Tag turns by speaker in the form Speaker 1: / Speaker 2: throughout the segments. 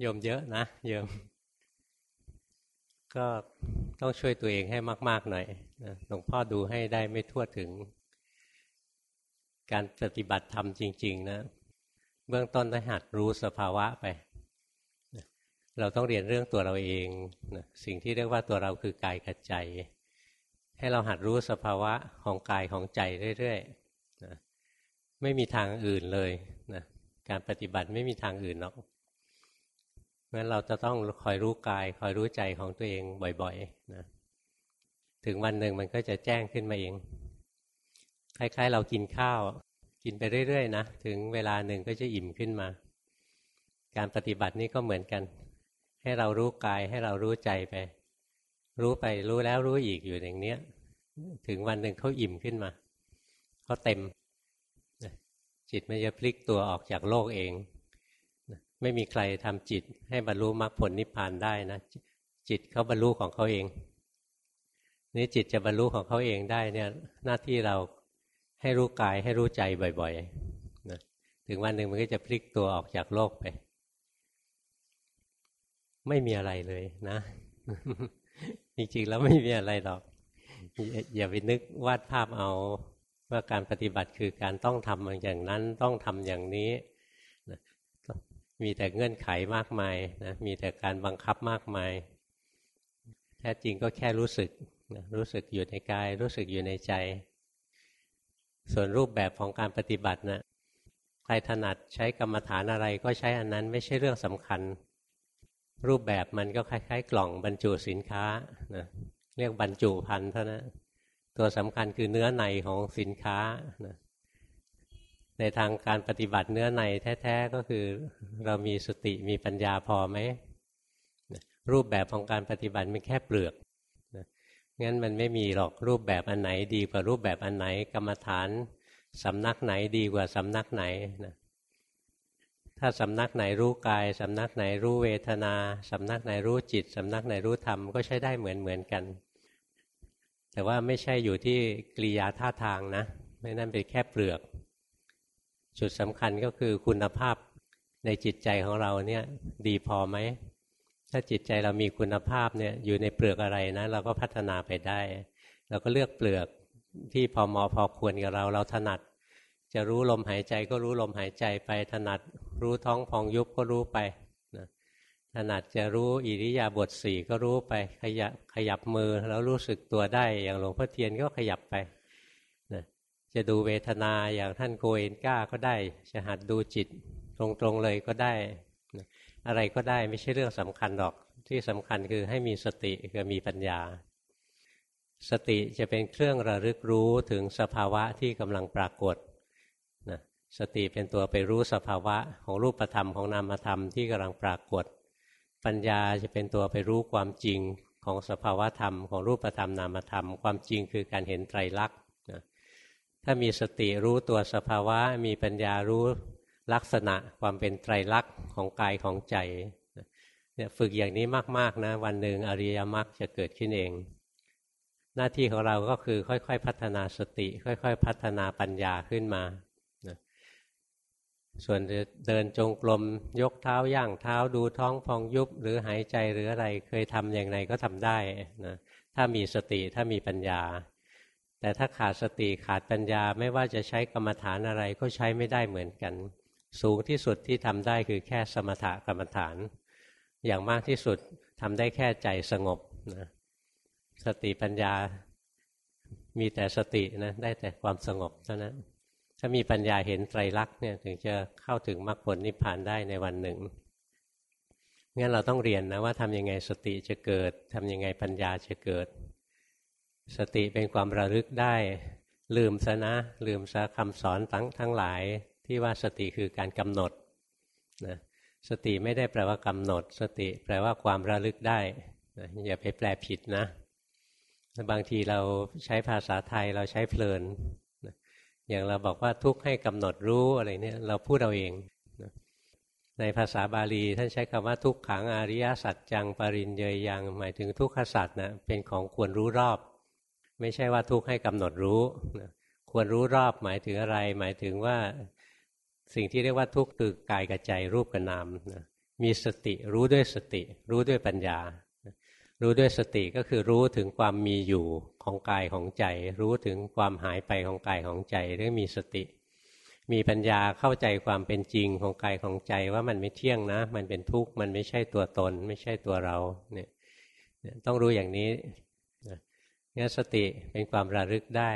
Speaker 1: โยมเยอะนะโยม ก็ต้องช่วยตัวเองให้มาก ๆ หน่อยนะหลวงพ่อดูให้ได้ไม่ทั่วถึง การปฏิบัติธรรมจริง ๆ นะ เบื้องต้นได้หัดรู้สภาวะไป เราต้องเรียนเรื่องตัวเราเองนะสิ่งที่เรียกว่าตัวเราคือกายกับใจ ให้เราหัดรู้สภาวะของกายของใจเรื่อยๆนะไม่มีทางอื่นเลยนะการปฏิบัติไม่มีทางอื่นหรอก งั้นเราจะต้องคอยรู้กาย คอยรู้ใจของตัวเองบ่อยๆนะถึงวันหนึ่งมันก็จะแจ้งขึ้นมาเอง คล้ายๆ เรากินข้าว กินไปเรื่อยๆนะถึงเวลาหนึ่งก็จะอิ่มขึ้นมา การปฏิบัตินี้ก็เหมือนกัน ให้เรารู้กายให้เรารู้ใจไป รู้ไปรู้แล้วรู้อีกอยู่อย่างเนี้ย ถึงวันหนึ่งเขาอิ่มขึ้นมาเขาเต็มจิตมันจะพลิกตัวออกจากโลกเอง ไม่มีใครทำจิตให้บรรลุมรรคผลนิพพานได้นะจิตเขาบรรลุของเขาเอง นี่จิตจะบรรลุของเขาเองได้เนี่ยหน้าที่เราให้รู้กายให้รู้ใจบ่อยๆนะถึงวันหนึ่งมันก็จะพลิกตัวออกจากโลกไป ไม่มีอะไรเลยนะ จริงๆแล้วไม่มีอะไรหรอก อย่าไปนึกวาดภาพเอาว่าการปฏิบัติคือการต้องทำอย่างนั้นต้องทำอย่างนี้ มีแต่เงื่อนไขมากมายนะมีแต่การบังคับมากมายแท้จริงก็แค่รู้สึกนะรู้สึกอยู่ในกาย รู้สึกอยู่ในใจ ส่วนรูปแบบของการปฏิบัตินะใครถนัดใช้กรรมฐานอะไรก็ใช้อันนั้นไม่ใช่เรื่องสำคัญ รูปแบบมันก็คล้ายๆ กล่องบรรจุสินค้านะเรียกบรรจุพันเท่านั้นตัวสำคัญคือเนื้อในของสินค้านะ ในทางการปฏิบัติเนื้อในแท้ๆก็คือเรามีสติมีปัญญาพอไหมรูปแบบของการปฏิบัติมันแค่เปลือกงั้นมันไม่มีหรอกรูปแบบอันไหนดีกว่ารูปแบบอันไหนกรรมฐานสำนักไหนดีกว่าสำนักไหนนะถ้าสำนักไหนรู้กายสำนักไหนรู้เวทนาสำนักไหนรู้จิตสำนักไหนรู้ธรรมก็ใช้ได้เหมือนเหมือนกัน แต่ว่าไม่ใช่อยู่ที่กริยาท่าทางนะไม่นั่นเป็นแค่เปลือก จุดสำคัญก็คือคุณภาพในจิตใจของเราเนี่ยดีพอไหม ถ้าจิตใจเรามีคุณภาพเนี่ยอยู่ในเปลือกอะไรนะ เราก็พัฒนาไปได้ เราก็เลือกเปลือกที่พอมอพอควรกับเราเราถนัด จะรู้ลมหายใจก็รู้ลมหายใจไปถนัด รู้ท้องพองยุบก็รู้ไปนะถนัดจะรู้อิริยาบถสี่ก็รู้ไปขยับขยับมือแล้วรู้สึกตัวได้อย่างหลวงพ่อเทียนก็ขยับไป จะดูเวทนาอย่างท่านโกเอนก้าก็ได้ จะหัดดูจิตตรงๆเลยก็ได้ อะไรก็ได้ไม่ใช่เรื่องสำคัญหรอก ที่สำคัญคือให้มีสติคือมีปัญญา สติจะเป็นเครื่องระลึกรู้ถึงสภาวะที่กำลังปรากฏนะสติเป็นตัวไปรู้สภาวะของรูปธรรมของนามธรรมที่กำลังปรากฏ ปัญญาจะเป็นตัวไปรู้ความจริงของสภาวะธรรมของรูปธรรมนามธรรม ความจริงคือการเห็นไตรลักษณ์ ถ้ามีสติรู้ตัวสภาวะ มีปัญญารู้ลักษณะความเป็นไตรลักษณ์ของกายของใจเนี่ยฝึกอย่างนี้มากๆนะวันหนึ่งอริยมรรคจะเกิดขึ้นเอง หน้าที่ของเราก็คือค่อยๆพัฒนาสติ ค่อย ๆ พัฒนาปัญญาขึ้นมาส่วนเดินจงกรมยกเท้าย่างเท้าดูท้องพองยุบ หรือหายใจหรืออะไรเคยทำอย่างไรก็ทำได้นะถ้ามีสติถ้ามีปัญญา แต่ถ้าขาดสติขาดปัญญาไม่ว่าจะใช้กรรมฐานอะไรก็ใช้ไม่ได้เหมือนกัน สูงที่สุดที่ทำได้คือแค่สมถกรรมฐาน อย่างมากที่สุดทำได้แค่ใจสงบนะสติปัญญามีแต่สตินะได้แต่ความสงบเท่านั้นถ้ามีปัญญาเห็นไตรลักษณ์เนี่ยถึงจะเข้าถึงมรรคผลนิพพานได้ในวันหนึ่งงั้นเราต้องเรียนนะว่าทำยังไงสติจะเกิดทำยังไงปัญญาจะเกิด สติเป็นความระลึกได้ ลืมซะนะ ลืมซะคำสอนทั้งทั้งหลายที่ว่าสติคือการกำหนดนะสติไม่ได้แปลว่ากำหนด สติแปลว่าความระลึกได้นะอย่าไปแปลผิดนะบางทีเราใช้ภาษาไทยเราใช้เพลินนะอย่างเราบอกว่าทุกข์ให้กำหนดรู้อะไรเนี่ยเราพูดเอาเองนะในภาษาบาลีท่านใช้คำว่าทุกขังอริยสัจจังปรินเยยยังหมายถึงทุกขสัจนะเป็นของควรรู้รอบ ไม่ใช่ว่าทุกข์ให้กำหนดรู้ควรรู้รอบหมายถึงอะไร หมายถึงว่าสิ่งที่เรียกว่าทุกข์คือกายกับใจรูปกับนามนะมีสติรู้ด้วยสติ รู้ด้วยปัญญา รู้ด้วยสติก็คือรู้ถึงความมีอยู่ของกายของใจ รู้ถึงความหายไปของกายของใจเรียกมีสติ มีปัญญาเข้าใจความเป็นจริงของกายของใจว่ามันไม่เที่ยงนะ มันเป็นทุกข์มันไม่ใช่ตัวตน ไม่ใช่ตัวเราเนี่ยต้องรู้อย่างนี้ งั้นสติเป็นความระลึกได้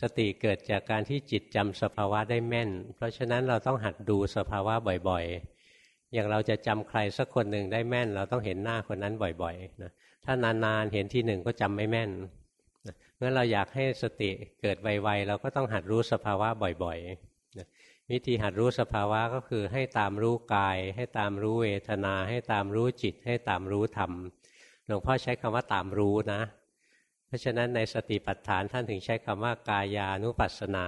Speaker 1: สติเกิดจากการที่จิตจำสภาวะได้แม่น เพราะฉะนั้นเราต้องหัดดูสภาวะบ่อยๆ อย่างเราจะจำใครสักคนหนึ่งได้แม่น เราต้องเห็นหน้าคนนั้นบ่อยๆนะถ้านานๆเห็นที่หนึ่งก็จำไม่แม่นเมื่อเราอยากให้สติเกิดไวๆเราก็ต้องหัดรู้สภาวะบ่อยๆวิธีหัดรู้สภาวะก็คือให้ตามรู้กาย ให้ตามรู้เวทนา ให้ตามรู้จิต ให้ตามรู้ธรรมหลวงพ่อใช้คำว่าตามรู้นะ ราะฉะนั้นในสติปัฏฐานท่านถึงใช้คำว่ากายานุปัสสนา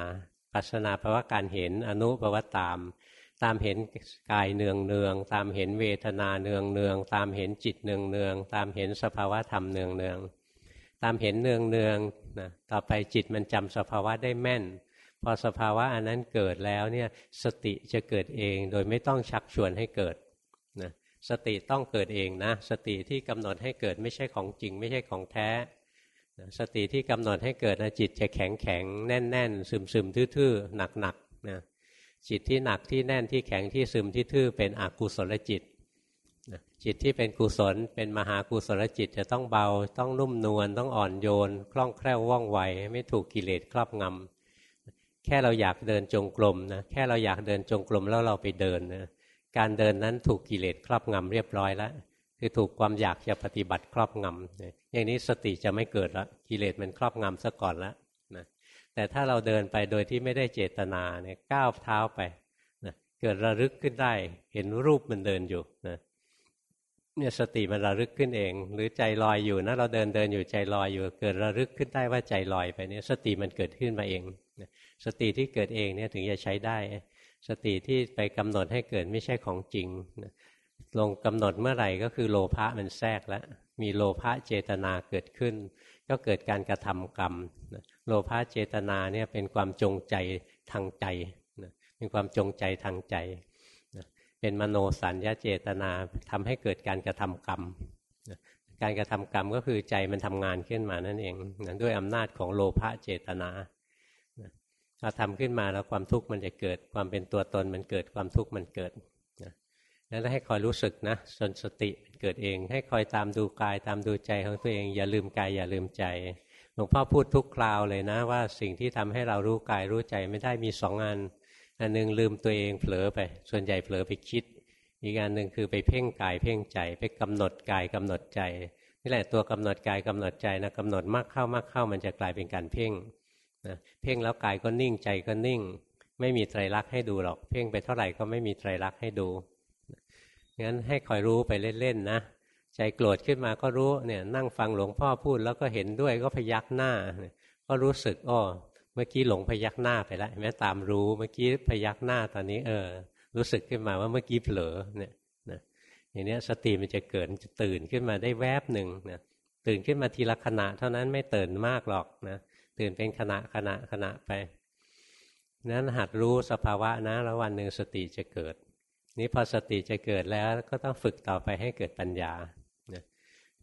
Speaker 1: ปัสสนาแปลว่าการเห็นอนุแปลว่าตาม ตามเห็นกายเนืองเนืองตามเห็นเวทนาเนืองเนืองตามเห็นจิตเนืองเนืองตามเห็นสภาวะธรรมเนืองเนืองตามเห็นเนืองเนืองนะต่อไปจิตมันจำสภาวะได้แม่น พอสภาวะอันนั้นเกิดแล้วเนี่ยสติจะเกิดเองโดยไม่ต้องชักชวนให้เกิดนะสติต้องเกิดเองนะ สติที่กำหนดให้เกิดไม่ใช่ของจริง ไม่ใช่ของแท้ สติที่กำหนดให้เกิดนะจิตจะแข็งแข็งแน่นแน่นซึมซึมทื่อๆหนักหนักนะจิตที่หนักที่แน่นที่แข็งที่ซึมที่ทื่อเป็นอกุศลจิตจิตที่เป็นกุศลเป็นมหากุศลจิตจะต้องเบา ต้องนุ่มนวลต้องอ่อนโยน คล่องแคล่วว่องไว ไม่ถูกกิเลสครอบงำแค่เราอยากเดินจงกรมนะแค่เราอยากเดินจงกรมแล้วเราไปเดินนะการเดินนั้นถูกกิเลสครอบงำเรียบร้อยแล้ว คือถูกความอยากจะปฏิบัติครอบงำอย่างนี้สติจะไม่เกิดละกิเลสมันครอบงำซะก่อนล้วนะแต่ถ้าเราเดินไปโดยที่ไม่ได้เจตนาเนี่ยก้าวเท้าไปนะเกิดระลึกขึ้นได้ เห็นรูปมันเดินอยู่นะเนี่ยสติมันระลึกขึ้นเอง หรือใจลอยอยู่นะเราเดินเดินอยู่ใจลอยอยู่ เกิดระลึกขึ้นได้ว่าใจลอยไปเนี่ยสติมันเกิดขึ้นมาเองสติที่เกิดเองเนี่ยถึงจะใช้ได้ สติที่ไปกำหนดให้เกิดไม่ใช่ของจริง ลงกำหนดเมื่อไหร่ก็คือโลภะมันแทรกแล้ว มีโลภะเจตนาเกิดขึ้น ก็เกิดการกระทำกรรม โลภะเจตนาเนี่ยเป็นความจงใจทางใจเป็นความจงใจทางใจ เป็นมโนสัญญาเจตนาทำให้เกิดการกระทำกรรม การกระทำกรรมก็คือใจมันทำงานขึ้นมานั่นเองด้วยอำนาจของโลภะเจตนาเราทำขึ้นมาแล้วความทุกข์มันจะเกิด ความเป็นตัวตนมันเกิดความทุกข์มันเกิด นั้นให้คอยรู้สึกนะจนสติเกิดเอง ให้คอยตามดูกายตามดูใจของตัวเอง อย่าลืมกายอย่าลืมใจหลวงพ่อพูดทุกคราวเลยนะว่าสิ่งที่ทำให้เรารู้กายรู้ใจไม่ได้มีสองอัน อันหนึ่งลืมตัวเองเผลอไป ส่วนใหญ่เผลอไปคิด อีกอันหนึ่งคือไปเพ่งกายเพ่งใจไปกำหนดกายกำหนดใจนี่แหละตัวกำหนดกายกำหนดใจนะกำหนดมากเข้ามากเข้ามันจะกลายเป็นการเพ่งนะเพ่งแล้วกายก็นิ่งใจก็นิ่ง ไม่มีไตรลักษณ์ให้ดูหรอก เพ่งไปเท่าไหร่ก็ไม่มีไตรลักษณ์ให้ดู งั้นให้คอยรู้ไปเล่นๆนะใจโกรธขึ้นมาก็รู้เนี่ยนั่งฟังหลวงพ่อพูดแล้วก็เห็นด้วยก็พยักหน้า ก็รู้สึกอ้อเมื่อกี้หลงพยักหน้าไปแล้วแม้ตามรู้เมื่อกี้พยักหน้าตอนนี้เออ รู้สึกขึ้นมาว่าเมื่อกี้เผลอเนี่ยนะอย่างนี้สติมันจะเกิดจะตื่นขึ้นมาได้แวบหนึ่งนะตื่นขึ้นมาทีละขณะ เท่านั้นไม่ตื่นมากหรอกนะตื่นเป็นขณะขณะขณะไปนั้นหัดรู้สภาวะนะแล้ววันหนึ่งสติจะเกิด นี้พอสติจะเกิดแล้วก็ต้องฝึกต่อไปให้เกิดปัญญา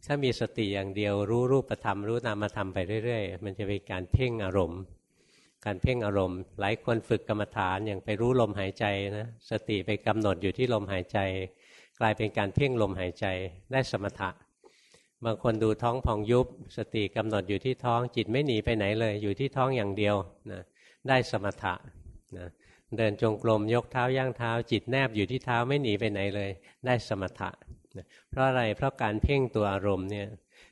Speaker 1: ถ้ามีสติอย่างเดียวรู้รูปธรรมรู้นามธรรมไปเรื่อยๆ มันจะเป็นการเพ่งอารมณ์ การเพ่งอารมณ์ หลายคนฝึกกรรมฐานอย่างไปรู้ลมหายใจนะสติไปกำหนดอยู่ที่ลมหายใจ กลายเป็นการเพ่งลมหายใจได้สมถะ บางคนดูท้องพองยุบ สติกำหนดอยู่ที่ท้องจิตไม่หนีไปไหนเลย อยู่ที่ท้องอย่างเดียวนะได้สมถะนะ เดินจงกรมยกเท้าย่างเท้า จิตแนบอยู่ที่เท้าไม่หนีไปไหนเลย ได้สมถะ เพราะอะไรเพราะการเพ่งตัวอารมณ์เนี่ย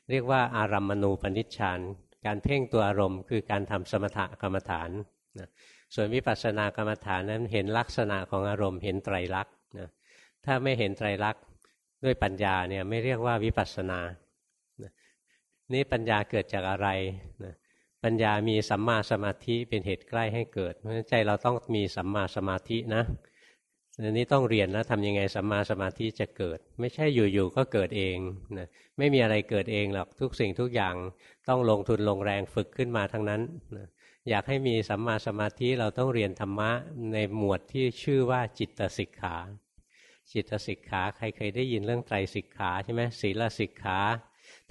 Speaker 1: เรียกว่าอารัมมณูปนิชฌานการเพ่งตัวอารมณ์ คือการทำสมถะกรรมฐานนะส่วนวิปัสสนากรรมฐานนั้นเห็นลักษณะของอารมณ์เห็นไตรลักษณ์นะถ้าไม่เห็นไตรลักษณ์ด้วยปัญญาเนี่ยไม่เรียกว่าวิปัสสนานี่ปัญญาเกิดจากอะไรนะ ปัญญามีสัมมาสมาธิเป็นเหตุใกล้ให้เกิด เพราะฉะนั้นใจเราต้องมีสัมมาสมาธินะอันนี้ต้องเรียนแล้วทำยังไงสัมมาสมาธิจะเกิด ไม่ใช่อยู่ๆก็เกิดเองนะไม่มีอะไรเกิดเองหรอกทุกสิ่งทุกอย่างต้องลงทุนลงแรงฝึกขึ้นมาทั้งนั้นนะอยากให้มีสัมมาสมาธิเราต้องเรียนธรรมะในหมวดที่ชื่อว่าจิตสิกขา จิตสิกขาใครเคยได้ยินเรื่องไตรสิกขาใช่ไหมศีลสิกขา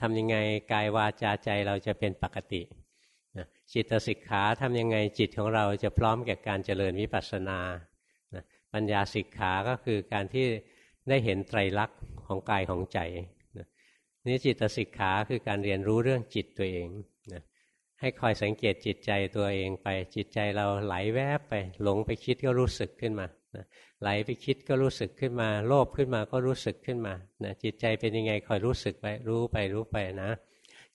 Speaker 1: ทำยังไงกายวาจาใจเราจะเป็นปกติ จิตสิกขาทำยังไงจิตของเราจะพร้อมแก่การเจริญวิปัสสนาปัญญาสิกขาก็คือการที่ได้เห็นไตรลักษณ์ของกายของใจนี่จิตสิกขาคือการเรียนรู้เรื่องจิตตัวเองนะให้คอยสังเกตจิตใจตัวเองไปจิตใจเราไหลแวบไป หลงไปคิดก็รู้สึกขึ้นมานะไหลไปคิดก็รู้สึกขึ้นมา โลภขึ้นมาก็รู้สึกขึ้นมานะจิตใจเป็นยังไงคอยรู้สึกไปรู้ไปรู้ไปนะ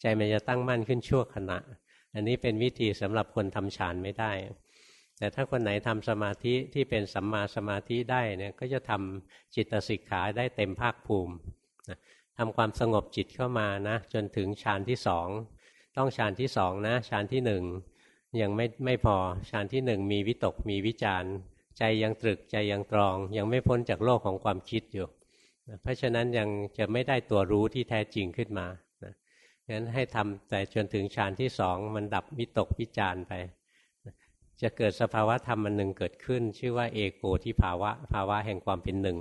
Speaker 1: ใจมันจะตั้งมั่นขึ้นชั่วขณะ อันนี้เป็นวิธีสำหรับคนทำฌานไม่ได้ แต่ถ้าคนไหนทำสมาธิที่เป็นสัมมาสมาธิได้เนี่ยก็จะทำจิตสิกขาได้เต็มภาคภูมิทำความสงบจิตเข้ามานะ จนถึงฌานที่สองต้องฌานที่สองนะฌานที่หนึ่งยังไม่ไม่พอฌานที่หนึ่งมีวิตกมีวิจารใจยังตรึกใจยังตรอง ยังไม่พ้นจากโลกของความคิดอยู่ เพราะฉะนั้นยังจะไม่ได้ตัวรู้ที่แท้จริงขึ้นมา งั้นให้ทำแต่จนถึงฌานที่สองมันดับวิตกวิจารไป จะเกิดสภาวะธรรมมันหนึ่งเกิดขึ้น ชื่อว่าเอโกที่ภาวะ ภาวะแห่งความเป็นหนึ่ง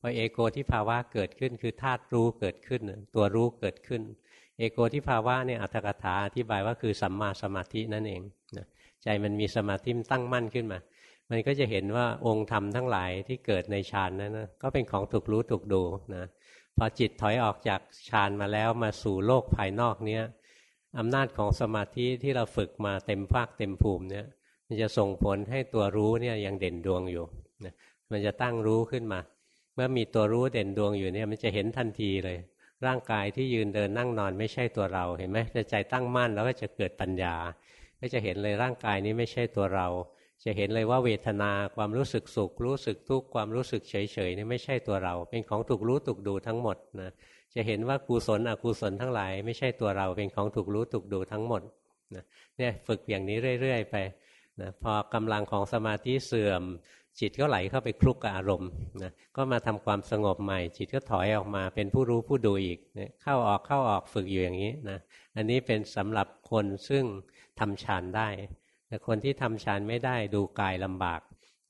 Speaker 1: พอเอโกที่ภาวะเกิดขึ้นคือธาตุรู้เกิดขึ้น ตัวรู้เกิดขึ้น เอโกที่ภาวะเนี่ยอัตถกถาอธิบายว่าคือสัมมาสมาธินั่นเองใจมันมีสมาธิมตั้งมั่นขึ้นมามันก็จะเห็นว่าองค์ธรรมทั้งหลายที่เกิดในฌานนั้นนะก็เป็นของถูกรู้ถูกดูนะ พอจิตถอยออกจากฌานมาแล้วมาสู่โลกภายนอกเนี้ยอำนาจของสมาธิที่เราฝึกมาเต็มภาคเต็มภูมิเนี่ย มันจะส่งผลให้ตัวรู้เนี่ยยังเด่นดวงอยู่นะมันจะตั้งรู้ขึ้นมา เมื่อมีตัวรู้เด่นดวงอยู่เนี่ย มันจะเห็นทันทีเลย ร่างกายที่ยืนเดินนั่งนอนไม่ใช่ตัวเราเห็นไหมจะใจตั้งมั่นแล้วก็จะเกิดปัญญา ก็จะเห็นเลยร่างกายนี้ไม่ใช่ตัวเรา จะเห็นเลยว่าเวทนาความรู้สึกสุข รู้สึกทุกข์ความรู้สึกเฉยๆนี่ไม่ใช่ตัวเรา เป็นของถูกรู้ถูกดูทั้งหมดนะจะเห็นว่ากุศลอกุศลทั้งหลาย ไม่ใช่ตัวเราเป็นของถูกรู้ถูกดูทั้งหมดนะเนี่ยฝึกอย่างนี้เรื่อย ๆ ไปนะพอกำลังของสมาธิเสื่อม จิตก็ไหลเข้าไปคลุกกับอารมณ์นะก็มาทำความสงบใหม่ จิตก็ถอยออกมาเป็นผู้รู้ผู้ดูอีกนะเข้าออกเข้าออกฝึกอยู่อย่างนี้นะอันนี้เป็นสำหรับคนซึ่งทำฌานได้ แต่คนที่ทำฌานไม่ได้ดูกายลำบาก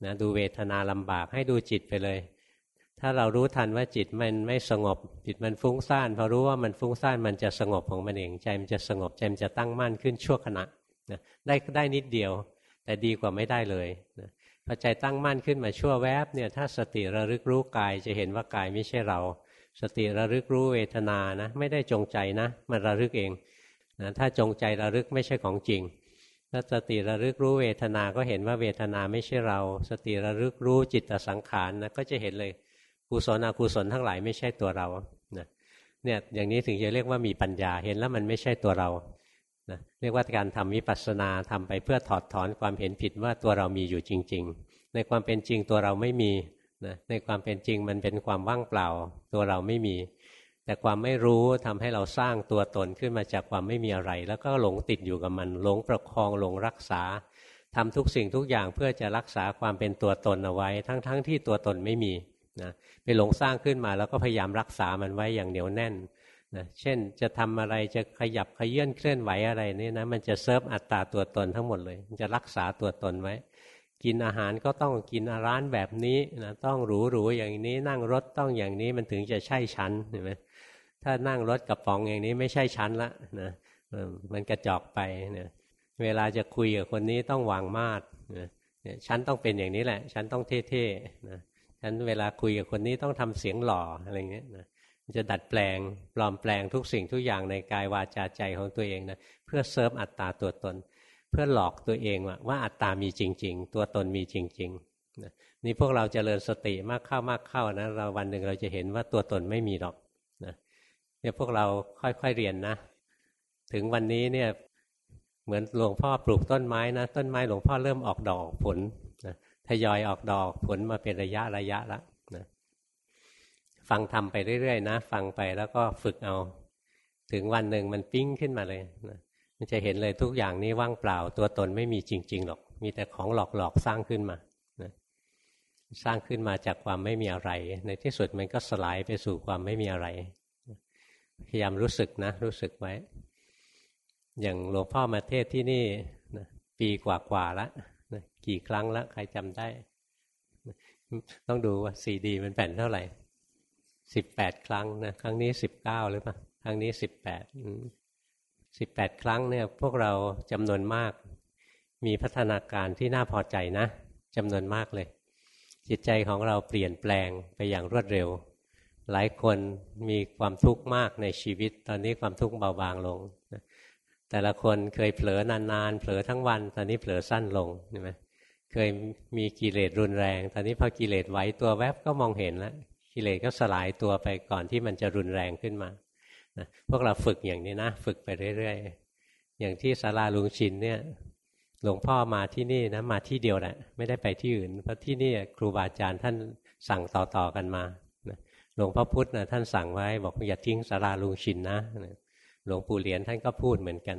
Speaker 1: นะดูเวทนาลำบากให้ดูจิตไปเลย ถ้าเรารู้ทันว่าจิตมันไม่สงบ จิตมันฟุ้งซ่านพอรู้ว่ามันฟุ้งซ่านมันจะสงบของมันเองใจมันจะสงบใจมันจะตั้งมั่นขึ้นชั่วขณะนะได้ได้นิดเดียว แต่ดีกว่าไม่ได้เลยนะพอใจตั้งมั่นขึ้นมาชั่วแวบเนี่ยถ้าสติระลึกรู้กายจะเห็นว่ากายไม่ใช่เรา สติระลึกรู้เวทนานะ ไม่ได้จงใจนะ มันระลึกเองนะถ้าจงใจระลึกไม่ใช่ของจริง ถ้าสติระลึกรู้เวทนา ก็เห็นว่าเวทนาไม่ใช่เรา สติระลึกรู้จิตสังขารนะก็จะเห็นเลยกุศลอกุศลทั้งหลายไม่ใช่ตัวเรานะเนี่ยอย่างนี้ถึงจะเรียกว่ามีปัญญาเห็นแล้วมันไม่ใช่ตัวเรานะเรียกว่าการทำวิปัสสนาทำไปเพื่อถอดถอนความเห็นผิดว่าตัวเรามีอยู่จริง ๆ ในความเป็นจริงตัวเราไม่มีนะในความเป็นจริงมันเป็นความว่างเปล่า ตัวเราไม่มี แต่ความไม่รู้ทำให้เราสร้างตัวตนขึ้นมาจากความไม่มีอะไร แล้วก็หลงติดอยู่กับมันหลงประคองหลงรักษาทำทุกสิ่งทุกอย่างเพื่อจะรักษาความเป็นตัวตนเอาไว้ ทั้งๆทที่ตัวตนไม่มีนะไปหลงสร้างขึ้นมาแล้วก็พยายามรักษามันไว้อย่างเหนียวแน่นนะเช่นจะทำอะไรจะขยับขยื่นเคลื่อนไหวอะไรนี่นะมันจะเซิร์ฟอัตตาตัวตนทั้งหมดเลย มันจะรักษาตัวตนไว้ กินอาหารก็ต้องกินร้านแบบนี้นะต้องหรูหรูอย่างนี้นั่งรถต้องอย่างนี้มันถึงจะใช่ชั้นเห็นไหม ถ้านั่งรถกระป๋องอย่างนี้ไม่ใช่ชั้นละนะมันกระจอกไปเนี่ยเวลาจะคุยกับคนนี้ต้องวางมาดนะชั้นต้องเป็นอย่างนี้แหละชั้นต้องเท่ๆนะชั้นเวลาคุยกับคนนี้ต้องทำเสียงหล่ออะไรเงี้ยนะจะดัดแปลงปลอมแปลงทุกสิ่งทุกอย่างในกายวาจาใจของตัวเองนะเพื่อเซิร์ฟอัตตาตัวตน เพื่อหลอกตัวเองว่าว่าอัตตามีจริง ๆ ตัวตนมีจริงๆนะนี่พวกเราจเจริญสติมากเข้ามากเข้านะเราวันหนึ่งเราจะเห็นว่าตัวตนไม่มีหรอก เนี่ยพวกเราค่อยๆเรียนนะ ถึงวันนี้เนี่ยเหมือนหลวงพ่อปลูกต้นไม้นะ ต้นไม้หลวงพ่อเริ่มออกดอกผลนะทยอยออกดอกผลมาเป็นระยะระยะแล้วฟังทำไปเรื่อยๆนะ ฟังไปแล้วก็ฝึกเอา ถึงวันหนึ่งมันปิ้งขึ้นมาเลยนะมันจะเห็นเลยทุกอย่างนี้ว่างเปล่า ตัวตนไม่มีจริง ๆ หรอก มีแต่ของหลอกๆสร้างขึ้นมานะสร้างขึ้นมาจากความไม่มีอะไร ในที่สุดมันก็สลายไปสู่ความไม่มีอะไร พยายามรู้สึกนะ รู้สึกไว้ อย่างหลวงพ่อมาเทศที่นี่นะปีกว่าๆแล้วนะกี่ครั้งแล้วใครจำได้ ต้องดูว่าซีดีมันแผ่นเท่าไหร่สิบแปดครั้งนะครั้งนี้สิบเก้าหรือเปล่าครั้งนี้สิบแปดสิบแปดครั้งเนี่ย พวกเราจำนวนมาก มีพัฒนาการที่น่าพอใจนะจำนวนมากเลย จิตใจของเราเปลี่ยนแปลงไปอย่างรวดเร็ว หลายคนมีความทุกข์มากในชีวิต ตอนนี้ความทุกข์เบาบางลง แต่ละคนเคยเผลอนานๆ เผลอทั้งวัน ตอนนี้เผลอสั้นลงใช่ไหมเคยมีกิเลสรุนแรง ตอนนี้พอกิเลสไหวตัวแวบก็มองเห็นแล้ว กิเลสก็สลายตัวไปก่อนที่มันจะรุนแรงขึ้นมานะพวกเราฝึกอย่างนี้นะ ฝึกไปเรื่อยๆ อย่างที่ศาลาลุงชินเนี่ย หลวงพ่อมาที่นี่นะ มาที่เดียวแหละ ไม่ได้ไปที่อื่น เพราะที่นี่ครูบาอาจารย์ท่านสั่งต่อๆกันมา หลวงพ่อพุธนะท่านสั่งไว้ บอกอย่าทิ้งศาลาลุงชินนะหลวงปู่เหรียญท่านก็พูดเหมือนกัน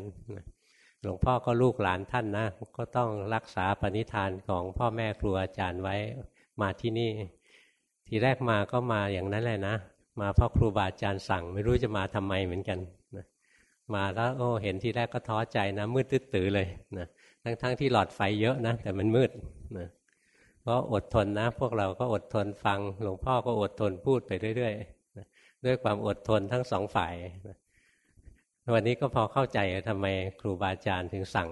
Speaker 1: หลวงพ่อก็ลูกหลานท่านนะก็ต้องรักษาปณิธานของพ่อแม่ครูอาจารย์ไว้มาที่นี่ ทีแรกมาก็มาอย่างนั้นแหละนะมาเพราะครูบาอาจารย์สั่ง ไม่รู้จะมาทำไมเหมือนกันนะมาแล้วโอ้เห็นทีแรกก็ท้อใจนะมืดตื้อเลยนะทั้งๆทที่หลอดไฟเยอะนะแต่มันมืดนะ ก็อดทนนะ พวกเราก็อดทนฟัง หลวงพ่อก็อดทนพูดไปเรื่อยๆด้วยความอดทนทั้งสองฝ่ายวันนี้ก็พอเข้าใจทำไมครูบาอาจารย์ถึงสั่ง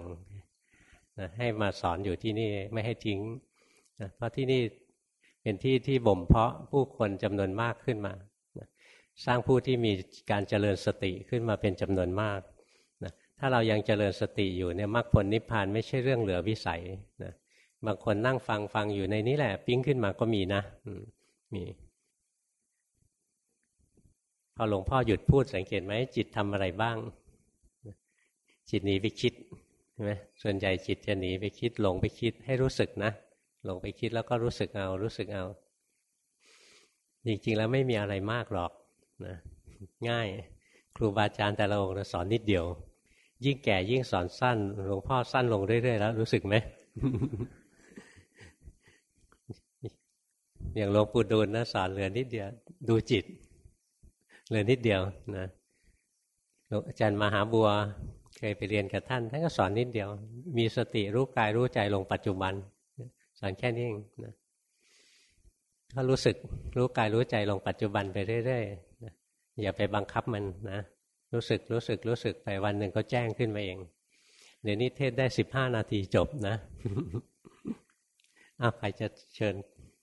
Speaker 1: นะให้มาสอนอยู่ที่นี่ไม่ให้ทิ้งนะเพราะที่นี่เป็นที่ที่บ่มเพาะผู้คนจำนวนมากขึ้นมานะสร้างผู้ที่มีการเจริญสติขึ้นมาเป็นจำนวนมากนะถ้าเรายังเจริญสติอยู่เนี่ยมรรคผลนิพพานไม่ใช่เรื่องเหลือวิสัยนะ บางคนนั่งฟังฟังอยู่ในนี้แหละ ปิ้งขึ้นมาก็มีนะมีพอหลวงพ่อหยุดพูดสังเกตไหมจิตทำอะไรบ้าง จิตหนีไปคิดใช่ไหมส่วนใหญ่จิตจะหนีไปคิดหลงไปคิดให้รู้สึกนะหลงไปคิดแล้วก็รู้สึกเอา รู้สึกเอา จริงๆแล้วไม่มีอะไรมากหรอกนะง่ายครูบาอาจารย์แต่ละองค์สอนนิดเดียว ยิ่งแก่ยิ่งสอนสั้นหลวงพ่อสั้นลงเรื่อยๆแล้ว รู้สึกไหม อย่างหลวงปู่ดูลนะสอนเหลือนิดเดียว ดูจิต เหลือนิดเดียวนะอาจารย์มหาบัวเคยไปเรียนกับท่าน ท่านก็สอนนิดเดียว มีสติรู้กายรู้ใจลงปัจจุบัน สอนแค่นี้เองนะถ้ารู้สึกรู้กายรู้ใจลงปัจจุบันไปเรื่อยๆนะอย่าไปบังคับมันนะรู้สึกรู้สึกรู้สึกไปวันหนึ่งก็แจ้งขึ้นมาเอง เดี๋ยวนี้เทศได้สิบห้านาทีจบนะอ้าวใครจะเชิญ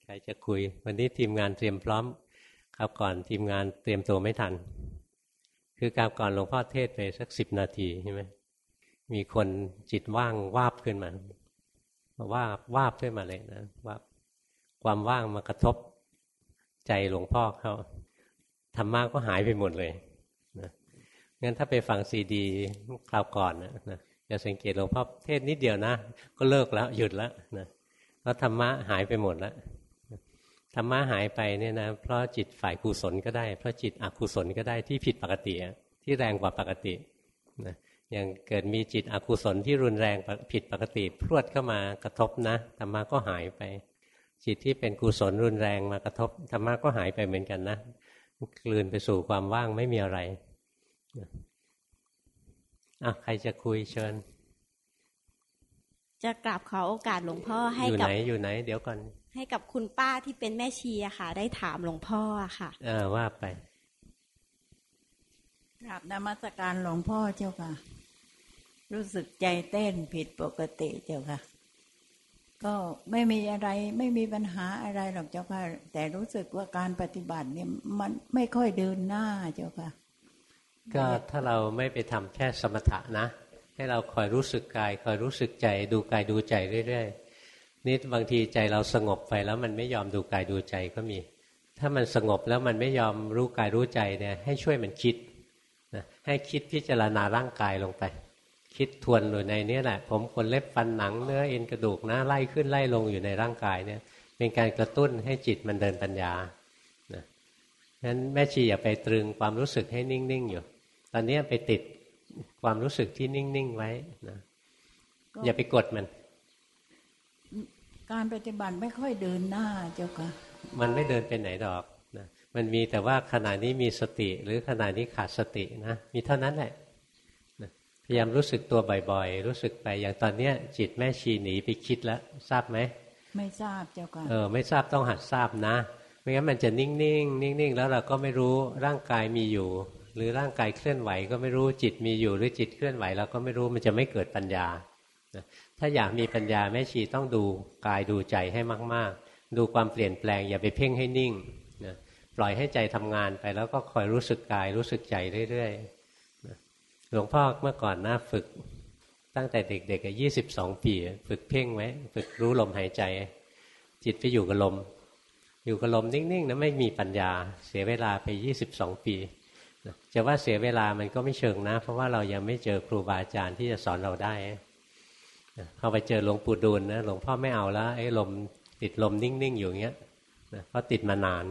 Speaker 1: ใครจะคุย วันนี้ทีมงานเตรียมพร้อมคราวก่อนทีมงานเตรียมตัวไม่ทัน คือคราวก่อนหลวงพ่อเทศไปสักสิบนาทีใช่ไหมมีคนจิตว่างวาบขึ้นมาว่าวาบขึ้นมาเลยนะวาความว่างมากระทบใจหลวงพ่อเขาธรรมะก็หายไปหมดเลยนะงั้นถ้าไปฟังซีดีคราวก่อนนะนะจะสังเกตหลวงพ่อเทศนิดเดียวนะ ก็เลิกแล้วหยุดแล้วนะเพราะธรรมะหายไปหมดแล้ว ธรรมะหายไปเนี่ยนะเพราะจิตฝ่ายกุศลก็ได้ เพราะจิตอกุศลก็ได้ที่ผิดปกติที่แรงกว่าปกตินะอย่างเกิดมีจิตอกุศลที่รุนแรงผิดปกติ พรวดเข้ามากระทบนะธรรมะก็หายไป จิตที่เป็นกุศลรุนแรงมากระทบธรรมะก็หายไปเหมือนกันนะกลืนไปสู่ความว่างไม่มีอะไรอะใครจะคุยเชิญ
Speaker 2: จะกราบขอโอกาสหลวงพ่อให้
Speaker 1: กับอยู่ไหนอยู่ไหน เดี๋ยวก่อน
Speaker 2: ให้กับคุณป้าที่เป็นแม่ชีอะค่ะ ได้ถามหลวงพ่อค่ะ
Speaker 1: เออว่าไป
Speaker 3: กราบนมัสการหลวงพ่อเจ้าค่ะ รู้สึกใจเต้นผิดปกติเจ้าค่ะ ก็ไม่มีอะไรไม่มีปัญหาอะไรหรอกเจ้าค่ะ แต่รู้สึกว่าการปฏิบัติเนี่ยมันไม่ค่อยเดินหน้าเจ้าค่ะ
Speaker 1: ก็ถ้าเราไม่ไปทำแค่สมถะนะ ให้เราคอยรู้สึกกาย คอยรู้สึกใจดูกายดูใจเรื่อยๆ นี่บางทีใจเราสงบไปแล้วมันไม่ยอมดูกายดูใจก็มี ถ้ามันสงบแล้วมันไม่ยอมรู้กายรู้ใจเนี่ยให้ช่วยมันคิดนะให้คิดพิจารณาร่างกายลงไป คิดทวนอยู่ในนี้แหละ ผมขนเล็บฟันหนังเนื้อเอ็นกระดูกนะไล่ขึ้นไล่ลงอยู่ในร่างกายเนี่ย เป็นการกระตุ้นให้จิตมันเดินปัญญานะนั้นแม่ชีอย่าไปตรึงความรู้สึกให้นิ่งๆอยู่ ตอนนี้ไปติดความรู้สึกที่นิ่งๆไว้นะอย่าไปกดมัน
Speaker 3: การปฏิบัติไม่ค่อยเดินหน้าเจ้าค่ะ
Speaker 1: มันไม่เดินไปไหนดอกนะมันมีแต่ว่าขณะนี้มีสติ หรือขณะนี้ขาดสตินะมีเท่านั้นแหละนะพยายามรู้สึกตัวบ่อยๆ รู้สึกไปอย่างตอนเนี้ยจิตแม่ชีหนีไปคิดแล้วทราบไหม
Speaker 3: ไม่ทราบเจ้าค่ะ
Speaker 1: เออไม่ทราบต้องหัดทราบนะ ไม่งั้นมันจะนิ่งๆนิ่งๆ แล้วเราก็ไม่รู้ร่างกายมีอยู่ หรือร่างกายเคลื่อนไหวก็ไม่รู้จิตมีอยู่หรือจิตเคลื่อนไหวเราก็ไม่รู้มันจะไม่เกิดปัญญา ถ้าอยากมีปัญญาแม่ชีต้องดูกายดูใจให้มาก ๆ ดูความเปลี่ยนแปลง อย่าไปเพ่งให้นิ่งนะปล่อยให้ใจทำงานไปแล้วก็คอยรู้สึกกายรู้สึกใจเรื่อยๆหลวงพ่อเมื่อก่อนนะฝึกตั้งแต่เด็กๆยี่สิบสองปีฝึกเพ่งไว้ฝึกรู้ลมหายใจ จิตไปอยู่กับลม อยู่กับลมนิ่งๆนะไม่มีปัญญาเสียเวลาไปยี่สิบสองปีจะว่าเสียเวลามันก็ไม่เชิงนะ เพราะว่าเรายังไม่เจอครูบาอาจารย์ที่จะสอนเราได้ พอไปเจอหลวงปู่ดูลนะหลวงพ่อไม่เอาแล้วไอ้ลมติดลมนิ่งๆอยู่เงี้ยเพราะติดมานาน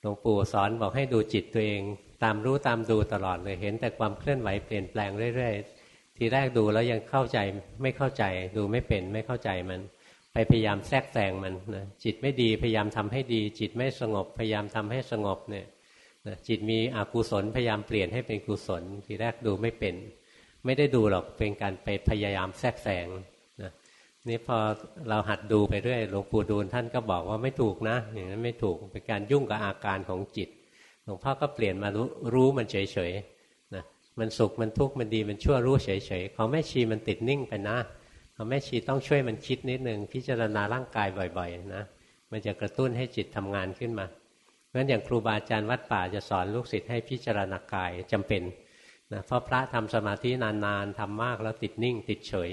Speaker 1: หลวงปู่สอนบอกให้ดูจิตตัวเอง ตามรู้ตามดูตลอดเลยเห็นแต่ความเคลื่อนไหวเปลี่ยนแปลงเรื่อยๆทีแรกดูแล้วยังเข้าใจไม่เข้าใจ ดูไม่เป็นไม่เข้าใจมัน ไปพยายามแทรกแซงมันนะจิตไม่ดีพยายามทำให้ดี จิตไม่สงบพยายามทำให้สงบเนี่ยจิตมีอกุศลพยายามเปลี่ยนให้เป็นกุศล ทีแรกดูไม่เป็น ไม่ได้ดูหรอกเป็นการไปพยายามแทรกแซงนะนี่พอเราหัดดูไปเรื่อยหลวงปู่ดูลท่านก็บอกว่าไม่ถูกนะอย่างนั้นไม่ถูกเป็นการยุ่งกับอาการของจิตหลวงพ่อก็เปลี่ยนมารู้รู้มันเฉยๆนะมันสุขมันทุกข์มันดีมันชั่วรู้เฉยๆของแม่ชีมันติดนิ่งไปนะของแม่ชีต้องช่วยมันคิดนิดนึงพิจารณาร่างกายบ่อยๆนะมันจะกระตุ้นให้จิตทำงานขึ้นมาเพราะฉะนั้นอย่างครูบาอาจารย์วัดป่าจะสอนลูกศิษย์ให้พิจารณากายจำเป็น นะเพราะพระทำสมาธินานๆทำมากแล้วติดนิ่ง ติดเฉย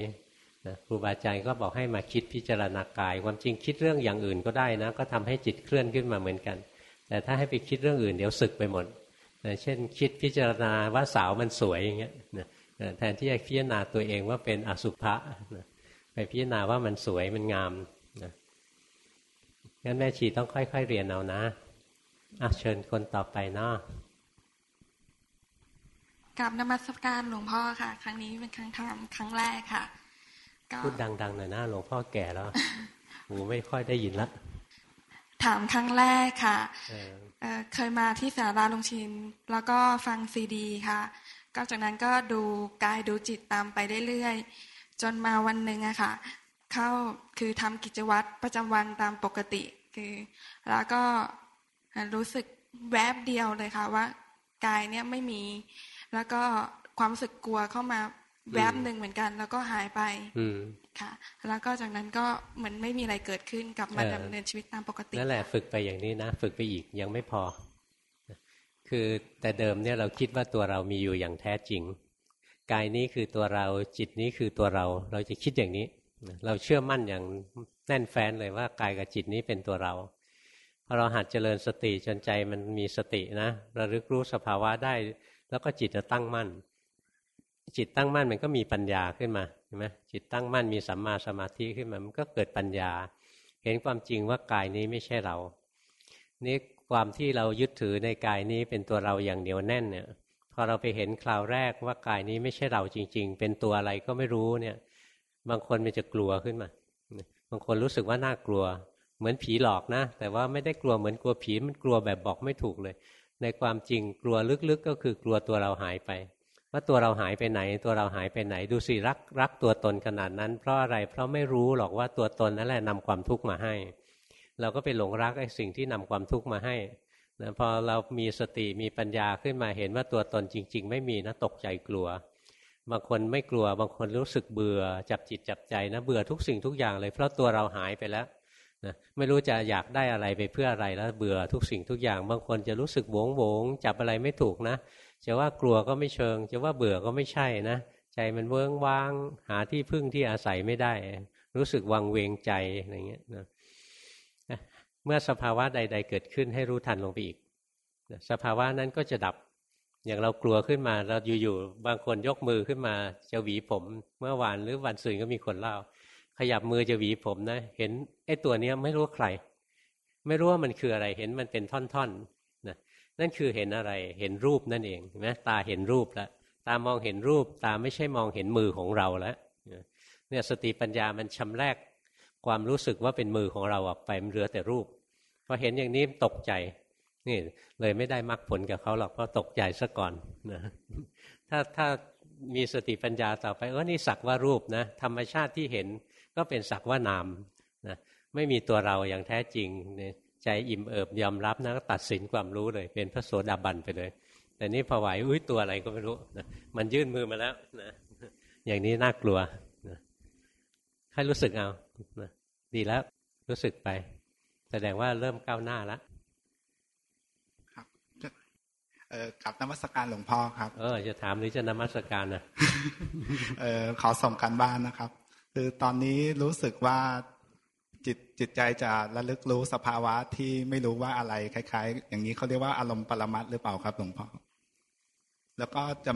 Speaker 1: นะครูบาอาจารย์ก็บอกให้มาคิดพิจารณากาย ความจริงคิดเรื่องอย่างอื่นก็ได้นะก็ทำให้จิตเคลื่อนขึ้นมาเหมือนกัน แต่ถ้าให้ไปคิดเรื่องอื่นเดี๋ยวสึกไปหมดนะเช่นคิดพิจารณาว่าสาวมันสวยอย่างเงี้ยนะแทนที่จะพิจารณาตัวเองว่าเป็นอสุภะนะไปพิจารณาว่ามันสวยมันงามนะงั้นแม่ชีต้องค่อย ๆ เรียนเอานะอะเชิญคนต่อไปเนาะ
Speaker 4: กับนมัสการหลวงพ่อค่ะ ครั้งนี้เป็นครั้งทำครั้งแรกค่ะ
Speaker 1: พูดดังๆหน่อยนะหลวงพ่อแก่แล้วหูไม่ค่อยได้ยินละ
Speaker 4: ถามครั้งแรกค่ะเคยมาที่สาราลุงชิน แล้วก็ฟังซีดีค่ะก็จากนั้นก็ดูกายดูจิตตามไปเรื่อยๆจนมาวันหนึ่งอะค่ะ เข้าคือทำกิจวัตรประจำวันตามปกติ คือ แล้วก็รู้สึกแวบเดียวเลยค่ะว่ากายเนี่ยไม่มี แล้วก็ความรู้สึกกลัวเข้ามาแวบหนึ่งเหมือนกัน แล้วก็หายไปค่ะ แล้วก็จากนั้นก็เหมือนไม่มีอะไรเกิดขึ้นกลับมาดำเนินชีวิตตามปกติ
Speaker 1: นั่นแหละฝึกไปอย่างนี้นะฝึกไปอีกยังไม่พอ คือแต่เดิมเนี่ยเราคิดว่าตัวเรามีอยู่อย่างแท้จริง กายนี้คือตัวเราจิตนี้คือตัวเรา เราจะคิดอย่างนี้ เราเชื่อมั่นอย่างแน่นแฟ้นเลยว่ากายกับจิตนี้เป็นตัวเราพอเราหัดเจริญสติจนใจมันมีสตินะระลึกรู้สภาวะได้ แล้วก็จิตจะตั้งมั่น จิตตั้งมั่นมันก็มีปัญญาขึ้นมาเห็นไหมจิตตั้งมั่นมีสัมมาสมาธิขึ้นมามันก็เกิดปัญญา เห็นความจริงว่ากายนี้ไม่ใช่เรา นี่ความที่เรายึดถือในกายนี้เป็นตัวเราอย่างเหนียวแน่นเนี่ยพอเราไปเห็นคราวแรกว่ากายนี้ไม่ใช่เราจริง ๆ เป็นตัวอะไรก็ไม่รู้เนี่ย บางคนมันจะกลัวขึ้นมา บางคนรู้สึกว่าน่ากลัว เหมือนผีหลอกนะ แต่ว่าไม่ได้กลัวเหมือนกลัวผีมันกลัวแบบบอกไม่ถูกเลย ในความจริงกลัวลึกๆ ก็คือกลัวตัวเราหายไป ว่าตัวเราหายไปไหน ตัวเราหายไปไหน ดูสิรักรักตัวตนขนาดนั้น เพราะอะไรเพราะไม่รู้หรอกว่าตัวตนนั่นแหละนำความทุกข์มาให้ เราก็ไปหลงรักไอ้สิ่งที่นำความทุกข์มาให้นะพอเรามีสติมีปัญญาขึ้นมาเห็นว่าตัวตนจริง ๆ ไม่มีนะตกใจกลัว บางคนไม่กลัวบางคนรู้สึกเบื่อ จับจิตจับใจนะเบื่อทุกสิ่งทุกอย่างเลย เพราะตัวเราหายไปแล้ว นะไม่รู้จะอยากได้อะไรไปเพื่ออะไรแล้วเบื่อทุกสิ่งทุกอย่าง บางคนจะรู้สึกโวงโวงจับอะไรไม่ถูกนะจะว่ากลัวก็ไม่เชิง จะว่าเบื่อก็ไม่ใช่นะ ใจมันเวิ้งว้าง หาที่พึ่งที่อาศัยไม่ได้ รู้สึกวังเวงใจอะไรเงี้ยนะเมื่อสภาวะใด ๆ เกิดขึ้นให้รู้ทันลงไปอีกสภาวะนั้นก็จะดับอย่างเรากลัวขึ้นมาเราอยู่ๆบางคนยกมือขึ้นมาจะหวีผม เมื่อวานหรือวันสื่นก็มีคนเล่า ขยับมือจะหวีผมนะ เห็นไอ้ตัวเนี้ยไม่รู้ใคร ไม่รู้ว่ามันคืออะไร เห็นมันเป็นท่อนๆนะนั่นคือเห็นอะไร เห็นรูปนั่นเองนะตาเห็นรูปแล้วตามองเห็นรูป ตาไม่ใช่มองเห็นมือของเราแล้วเนี่ยสติปัญญามันชำแรกความรู้สึกว่าเป็นมือของเราออกไปมันเหลือแต่รูปพอเห็นอย่างนี้ตกใจ นี่เลยไม่ได้มรรคผลกับเขาหรอกเพราะตกใจซะก่อนนะถ้าถ้ามีสติปัญญาต่อไปเออนี่สักว่ารูปนะธรรมชาติที่เห็น ก็เป็นสักว่านามนะไม่มีตัวเราอย่างแท้จริงเนี่ยใจอิ่มเอิบยอมรับนะก็ตัดสินความรู้เลย เป็นพระโสดาบันไปเลย แต่นี่พอไหวอุ้ยตัวอะไรก็ไม่รู้นะมันยื่นมือมาแล้วนะอย่างนี้น่ากลัวนะให้รู้สึกเอานะดีแล้วรู้สึกไป แสดงว่าเริ่มก้าวหน้าแล้ว
Speaker 5: เออกับนมัสการหลวงพ่อครับ
Speaker 1: เออ จะถามหรือจะนมัสการนะ
Speaker 5: เออขอส่งกันบ้านนะครับ คือตอนนี้รู้สึกว่าจิตจิตใจจะระลึกรู้สภาวะที่ไม่รู้ว่าอะไรคล้าย ๆ อย่างนี้เขาเรียกว่าอารมณ์ปรมัตหรือเปล่าครับหลวงพ่อแล้วก็จะ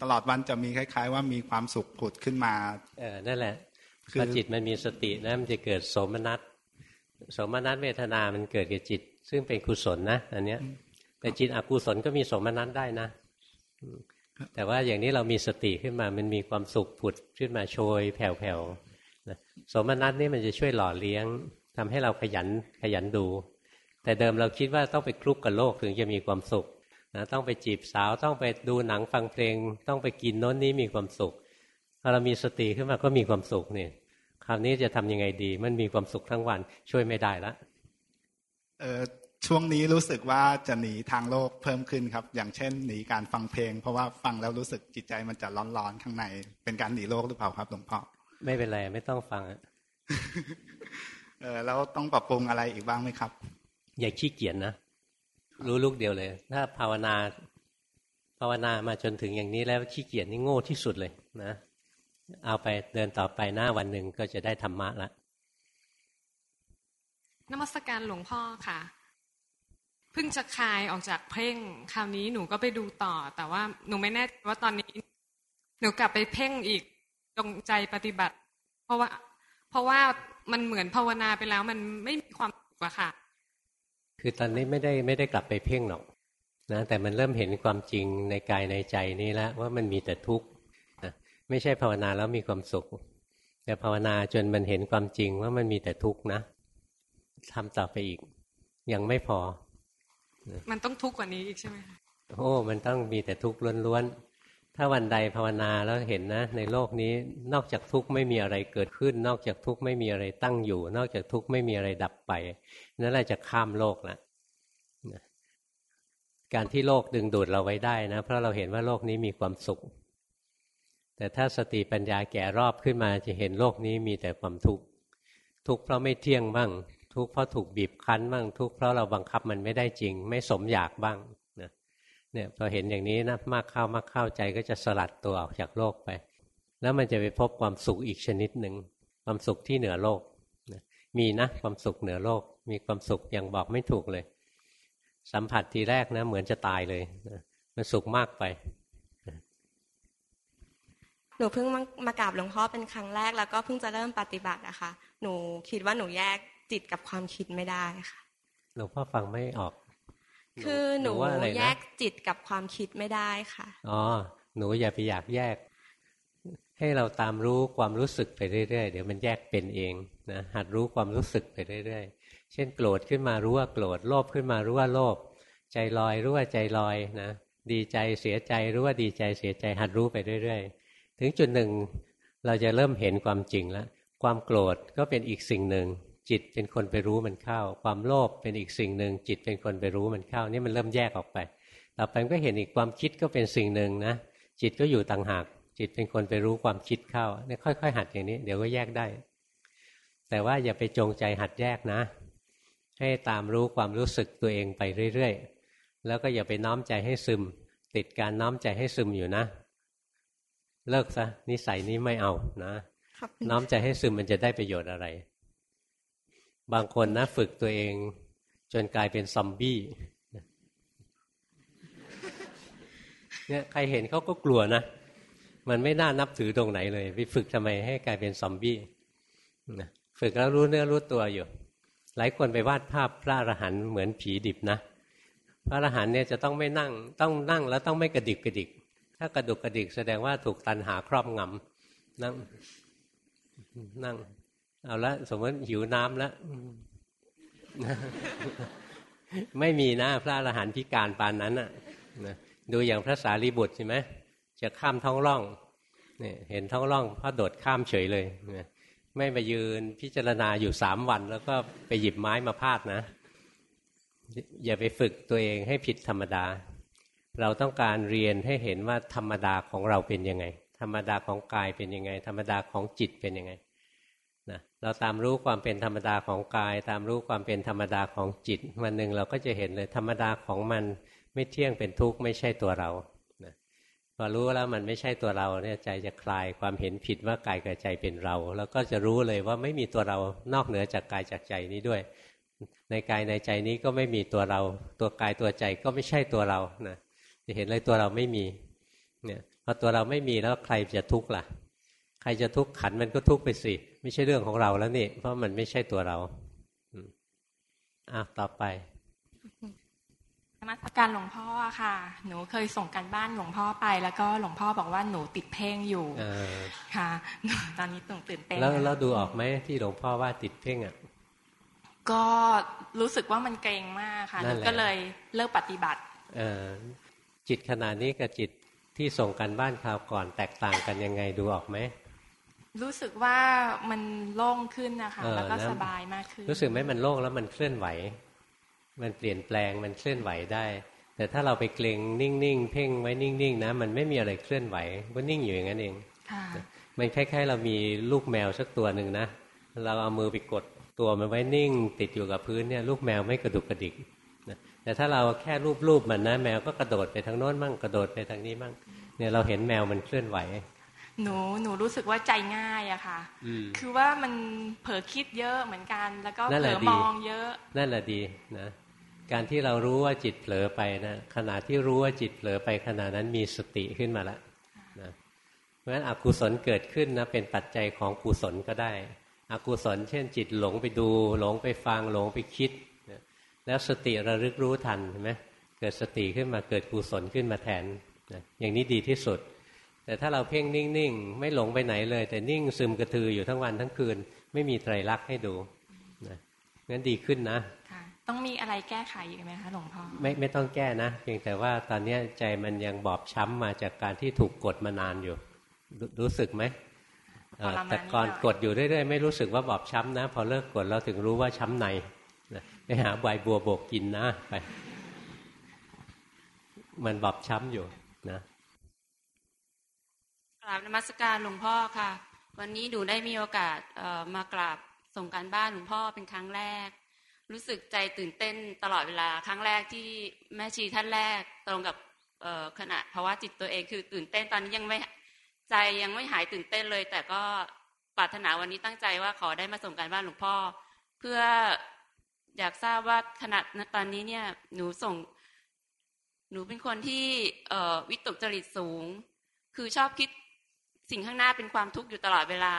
Speaker 5: ตลอดวันจะมีคล้าย ๆ ว่ามีความสุขผุดขึ้นมา
Speaker 1: เออนั่นแหละพอจิตมันมีสตินะมันจะเกิดสมนัตสมนัตเวทนามันเกิดกับจิต ซึ่งเป็นกุศลนะอันเนี้ยแต่จิตอกุศลก็มีสมนัตได้นะ แต่ว่าอย่างนี้เรามีสติขึ้นมา มันมีความสุขผุดขึ้นมาโชย แผ่วๆสมนัตนี่มันจะช่วยหล่อเลี้ยงทำให้เราขยันขยันดู แต่เดิมเราคิดว่าต้องไปคลุกกับโลกถึงจะมีความสุขนะต้องไปจีบสาวต้องไปดูหนังฟังเพลง ต้องไปกินโน้นนี้มีความสุขพอเรามีสติขึ้นมาก็มีความสุขเนี่ยคราวนี้จะทำยังไงดี มันมีความสุขทั้งวันช่วยไม่ได้ละ
Speaker 5: เออ ช่วงนี้รู้สึกว่าจะหนีทางโลกเพิ่มขึ้นครับ อย่างเช่นหนีการฟังเพลง เพราะว่าฟังแล้วรู้สึกจิตใจมันจะร้อนๆข้างใน เป็นการหนีโลกหรือเปล่าครับหลวงพ่อ
Speaker 1: ไม่เป็นไรไม่ต้องฟังอะ
Speaker 5: เออแล้วต้องปรับปรุงอะไรอีกบ้างไหมครับ
Speaker 1: อย่าขี้เกียจนะรู้ลูกเดียวเลย ถ้าภาวนา ภาวนามาจนถึงอย่างนี้แล้วขี้เกียจนี่โง่ที่สุดเลยนะเอาไปเดินต่อไปหน้าวันหนึ่งก็จะได้ธรรมะละ
Speaker 6: นมัสการหลวงพ่อค่ะ เพิ่งจะคลายออกจากเพ่ง คราวนี้หนูก็ไปดูต่อ แต่ว่าหนูไม่แน่ว่าตอนนี้ หนูกลับไปเพ่งอีกจงใจปฏิบัติ เพราะว่า เพราะว่ามันเหมือนภาวนาไปแล้วมันไม่มีความสุขอะค่ะ
Speaker 1: คือตอนนี้ไม่ได้ไม่ได้กลับไปเพ่งหรอกนะแต่มันเริ่มเห็นความจริงในกายในใจนี้แล้วว่ามันมีแต่ทุกข์นะไม่ใช่ภาวนาแล้วมีความสุข แต่ภาวนาจนมันเห็นความจริงว่ามันมีแต่ทุกข์นะทำต่อไปอีกยังไม่พอ
Speaker 6: มันต้องทุกข์กว่านี้อีกใช่ไหมคะ
Speaker 1: โอ้ มันต้องมีแต่ทุกข์ล้วนๆ ถ้าวันใดภาวนาแล้วเห็นนะ ในโลกนี้นอกจากทุกข์ไม่มีอะไรเกิดขึ้น นอกจากทุกข์ไม่มีอะไรตั้งอยู่ นอกจากทุกข์ไม่มีอะไรดับไป นั่นแหละจะข้ามโลกละการที่โลกดึงดูดเราไว้ได้นะ เพราะเราเห็นว่าโลกนี้มีความสุข แต่ถ้าสติปัญญาแก่รอบขึ้นมาจะเห็นโลกนี้มีแต่ความทุกข์ทุกข์เพราะไม่เที่ยงบ้าง ทุกข์เพราะถูกบีบคั้นบ้างทุกข์เพราะเราบังคับมันไม่ได้จริง ไม่สมอยากบ้างนะเนี่ยพอเห็นอย่างนี้นะมากเข้ามากเข้าใจก็จะสลัดตัวออกจากโลกไป แล้วมันจะไปพบความสุขอีกชนิดหนึ่งความสุขที่เหนือโลกมีนะความสุขเหนือโลก มีความสุขอย่างบอกไม่ถูกเลย สัมผัสทีแรกนะ เหมือนจะตายเลยมันสุขมากไป
Speaker 2: หนูเพิ่งมากราบหลวงพ่อเป็นครั้งแรกแล้วก็เพิ่งจะเริ่มปฏิบัตินะคะ หนูคิดว่าหนูแยก จิตกับความคิดไม่ได้ค่ะ
Speaker 1: หลวงพ่อฟังไม่ออก
Speaker 2: คือหนูแยกจิตกับความคิดไม่ได้ค่ะ
Speaker 1: อ๋อหนูอย่าไปอยากแยก ให้เราตามรู้ความรู้สึกไปเรื่อยๆเดี๋ยวมันแยกเป็นเองนะหัดรู้ความรู้สึกไปเรื่อยๆ เช่น โกรธขึ้นมารู้ว่าโกรธโลภขึ้นมารู้ว่าโลภใจลอยรู้ว่าใจลอยนะดีใจเสียใจรู้ว่าดีใจเสียใจหัดรู้ไปเรื่อยๆ ถึงจุดหนึ่งเราจะเริ่มเห็นความจริงแล้ว ความโกรธก็เป็นอีกสิ่งหนึ่ง จิตเป็นคนไปรู้มันเข้า ความโลภเป็นอีกสิ่งหนึ่ง จิตเป็นคนไปรู้มันเข้า นี่มันเริ่มแยกออกไป ต่อไปก็เห็นอีกความคิดก็เป็นสิ่งหนึ่งนะจิตก็อยู่ต่างหาก จิตเป็นคนไปรู้ความคิดเข้านี่ค่อย ๆ หัดอย่างนี้ เดี๋ยวก็แยกได้ แต่ว่าอย่าไปจงใจหัดแยกนะ ให้ตามรู้ความรู้สึกตัวเองไปเรื่อยๆแล้วก็อย่าไปน้อมใจให้ซึม ติดการน้อมใจให้ซึมอยู่นะ เลิกซะนิสัยนี้ไม่เอานะน้อมใจให้ซึมมันจะได้ประโยชน์อะไร บางคนนะฝึกตัวเอง จนกลายเป็นซอมบี้เนี่ยใครเห็นเขาก็กลัวนะ มันไม่น่านับถือตรงไหนเลยไปฝึกทำไมให้กลายเป็นซอมบี้ฝึกแล้วรู้เนื้อรู้ตัวอยู่ หลายคนไปวาดภาพพระอรหันต์เหมือนผีดิบนะ พระอรหันต์เนี่ยจะต้องไม่นั่ง ต้องนั่งแล้วต้องไม่กระดิกกระดิก ถ้ากระดุกกระดิกแสดงว่าถูกตันหาครอบงำนั่งนั่ง เอาละสมมติหิวน้ำแล้วไม่มีนะพระอรหันต์พิการปานนั้นอะดูอย่างพระสารีบุตรใช่ไหมจะข้ามท้องร่องเนี่ยเห็นท้องร่องพระโดดข้ามเฉยเลยไม่มายืนพิจารณาอยู่สามวัน แล้วก็ไปหยิบไม้มาพาดนะ อย่าไปฝึกตัวเองให้ผิดธรรมดา เราต้องการเรียนให้เห็นว่าธรรมดาของเราเป็นยังไง ธรรมดาของกายเป็นยังไง ธรรมดาของจิตเป็นยังไง นะเราตามรู้ความเป็นธรรมดาของกาย ตามรู้ความเป็นธรรมดาของจิต วันหนึ่งเราก็จะเห็นเลยธรรมดาของมันไม่เที่ยงเป็นทุกข์ไม่ใช่ตัวเรานะพอรู้แล้วมันไม่ใช่ตัวเราเนี่ยใจจะคลายความเห็นผิดว่ากายกับใจเป็นเรา แล้วก็จะรู้เลยว่าไม่มีตัวเรานอกเหนือจากกายจากใจนี้ด้วย ในกายในใจนี้ก็ไม่มีตัวเรา ตัวกายตัวใจก็ไม่ใช่ตัวเรานะจะเห็นเลยตัวเราไม่มีเนี่ยพอตัวเราไม่มีแล้วใครจะทุกข์ล่ะ ใครจะทุกข์ขันมันก็ทุกข์ไปสิ ไม่ใช่เรื่องของเราแล้วนี่ เพราะมันไม่ใช่ตัวเราอะต่อไป
Speaker 4: นมัสการหลวงพ่อค่ะ หนูเคยส่งกันบ้านหลวงพ่อไป แล้วก็หลวงพ่อบอกว่าหนูติดเพ่งอยู่ค่ะ ตอนนี้ตื่นตื่นเต้น
Speaker 1: แล้วเราดูออกไหมที่หลวงพ่อว่าติดเพ่งอะ
Speaker 4: ก็รู้สึกว่ามันเกรงมากค่ะก็เลยเลิกปฏิบัติ
Speaker 1: จิตขนาดนี้กับจิตที่ส่งกันบ้านคราวก่อนแตกต่างกันยังไงดูออกไหม
Speaker 4: รู้สึกว่ามันโล่งขึ้นนะคะ แล้วก็สบายมากขึ้น
Speaker 1: รู้สึกไหมมันโล่งแล้วมันเคลื่อนไหว มันเปลี่ยนแปลงมันเคลื่อนไหวได้ แต่ถ้าเราไปเกรงนิ่งๆเพ่งไว้นิ่งๆนะมันไม่มีอะไรเคลื่อนไหวก็นิ่งอยู่อย่างนั้นเองมันคล้ายๆเรามีลูกแมวสักตัวหนึ่งนะเราเอามือไปกดตัวมันไว้นิ่ง ติดอยู่กับพื้นเนี่ยลูกแมวไม่กระดุกกระดิกแต่ถ้าเราแค่รูปๆมันนะแมวก็กระโดดไปทางโน้นมั่งกระโดดไปทางนี้มั่งเนี่ยเราเห็นแมวมันเคลื่อนไหว
Speaker 4: หนูหนูรู้สึกว่าใจง่ายอะค่ะ คือว่ามันเผลอคิดเยอะเหมือนกัน แล้วก็เผลอมองเยอะ
Speaker 1: นั่นแหละดีนะ การที่เรารู้ว่าจิตเผลอไปนะขณะที่รู้ว่าจิตเผลอไปขณะนั้นมีสติขึ้นมาแล้วนะเพราะฉะนั้นอกุศลเกิดขึ้นนะเป็นปัจจัยของกุศลก็ได้ อกุศล เช่น จิตหลงไปดู หลงไปฟังหลงไปคิดแล้วสติระลึกรู้ทันเห็นไหมเกิดสติขึ้นมาเกิดกุศลขึ้นมาแทนนะอย่างนี้ดีที่สุด แต่ถ้าเราเพ่งนิ่งๆ ไม่หลงไปไหนเลย แต่นิ่งซึมกระทืออยู่ทั้งวันทั้งคืน ไม่มีไตรลักษณ์ให้ดูนะงั้นดีขึ้นนะ
Speaker 4: ต้องมีอะไรแก้ไขอีกไหมคะหลวงพ่อ
Speaker 1: ไม่ไม่ต้องแก้นะเพียงแต่ว่าตอนนี้ใจมันยังบอบช้ำมาจากการที่ถูกกดมานานอยู่รู้สึกไหมแต่ก่อนกดอยู่เรื่อยๆไม่รู้สึกว่าบอบช้ำนะ พอเลิกกดเราถึงรู้ว่าช้ำในไปหาใบบัวโบกกินนะไป มันบอบช้ำอยู่นะ
Speaker 7: ก ราบนมัสการหลวงพ่อค่ะ วันนี้หนูได้มีโอกาสมากราบส่งการบ้านหลวงพ่อเป็นครั้งแรก รู้สึกใจตื่นเต้นตลอดเวลาครั้งแรกที่แม่ชีท่านแรกตรงกับขณะภาวะจิตตัวเองคือตื่นเต้นตอนนี้ยังไม่ใจยังไม่หายตื่นเต้นเลย แต่ก็ปรารถนาวันนี้ตั้งใจว่าขอได้มาส่งการบ้านหลวงพ่อ เพื่ออยากทราบว่าขนาดตอนนี้เนี่ยหนูส่ง หนูเป็นคนที่วิตกจริตสูง คือชอบคิด สิ่งข้างหน้าเป็นความทุกข์อยู่ตลอดเวลา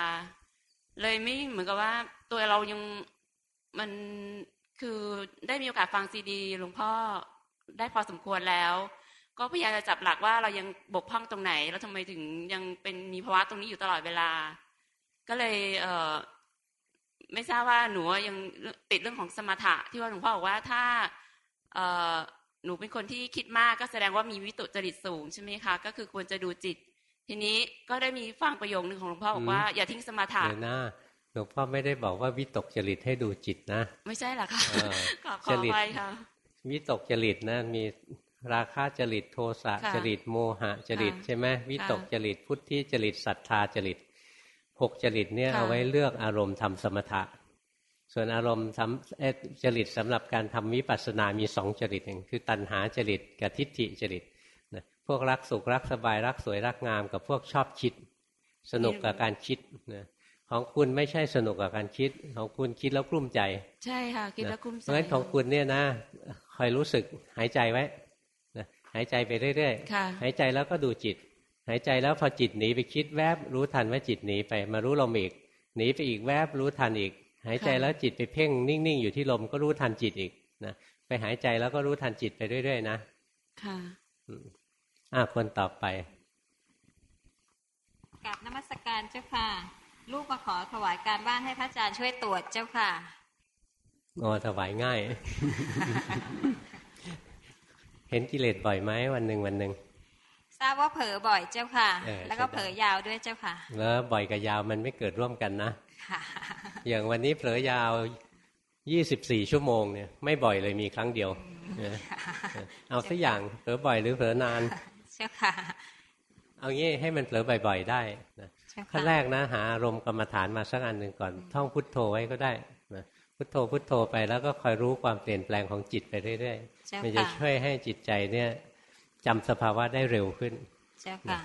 Speaker 7: เลยไม่เหมือนกับว่า ตัวเรายังมันคือได้มีโอกาสฟังซีดีหลวงพ่อได้พอสมควรแล้ว ก็พยายามจะจับหลักว่าเรายังบกพร่องตรงไหน แล้วทำไมถึงยังเป็นมีภาวะตรงนี้อยู่ตลอดเวลา ก็เลยเออไม่ทราบว่าหนูยังติดเรื่องของสมถะ ที่ว่าหลวงพ่อบอกว่าถ้าเออหนูเป็นคนที่คิดมากก็แสดงว่ามีวิตุจริตสูงใช่ไหมคะ ก็คือควรจะดูจิต ทีนี้ก็ได้มีฟังประโยคนึงของหลวงพ่อบอกว่าอย่าทิ้งสมถะ
Speaker 1: เนะหลวงพ่อไม่ได้บอกว่าวิตกจริตให้ดูจิตนะ
Speaker 7: ไม่ใช่หรอคะขอขอไปค่ะ
Speaker 1: วิตกจริตนะมีราคะจริตโทสะจริตโมหะจริตใช่ไหมวิตกจริตพุทธิจริตศรัทธาจริตหกจริตเนี่ยเอาไว้เลือกอารมณ์ทำสมถะ ส่วนอารมณ์ทำจริตสำหรับการทำวิปัสสนามีสองจริตหนึ่งคือตัณหาจริตกับทิฏฐิจริตนะ พวกรักสุขรักสบายรักสวยรักงามกับพวกชอบคิด สนุกกับการคิดนะของคุณไม่ใช่สนุกกับการคิด ของคุณคิดแล้วกลุ้มใจ
Speaker 7: ใช่ค่ะคิดแล้วกลุ้มใจ
Speaker 1: เพราะฉะนั้นของคุณเนี่ยนะคอยรู้สึกหายใจไว้นะหายใจไปเรื่อยๆหายใจแล้วก็ดูจิต หายใจแล้วพอจิตหนีไปคิดแวบรู้ทันว่าจิตหนีไปมารู้ลมอีกหนีไปอีกแวบรู้ทันอีก หายใจแล้วจิตไปเพ่งนิ่งๆอยู่ที่ลมก็รู้ทันจิตอีกนะไปหายใจแล้วก็รู้ทันจิตไปเรื่อยๆนะ
Speaker 7: ค่ะ
Speaker 1: อ่าคนต่อไป
Speaker 8: กับนมัสการเจ้าค่ะ ลูกมาขอถวายการบ้านให้พระอาจารย์ช่วยตรวจเจ้าค่ะ
Speaker 1: อ๋อถวายง่าย เห็นกิเลสบ่อยไหมวันหนึ่งวันหนึ่ง
Speaker 8: ทราบว่าเผลอบ่อยเจ้าค่ะ แล้วก็เผลอยาวด้วยเจ้าค่ะ
Speaker 1: แล้วบ่อยกับยาวมันไม่เกิดร่วมกันนะอย่างวันนี้เผลอยาวยี่สิบสี่ชั่วโมงเนี่ยไม่บ่อยเลยมีครั้งเดียว เอาสักอย่างเผลอบ่อยหรือเผลอนาน
Speaker 8: เจ้าค่ะ
Speaker 1: เอางี้ให้มันเผลอบ่อยๆได้นะขั้นแรกนะหาอารมณ์กรรมฐานมาสักอันหนึ่งก่อน ท่องพุทโธไว้ก็ได้นะพุทโธพุทโธไปแล้วก็คอยรู้ความเปลี่ยนแปลงของจิตไปเรื่อยๆมันจะช่วยให้จิตใจเนี่ยจำสภาวะได้เร็วขึ้น
Speaker 8: เจ้าค่ะ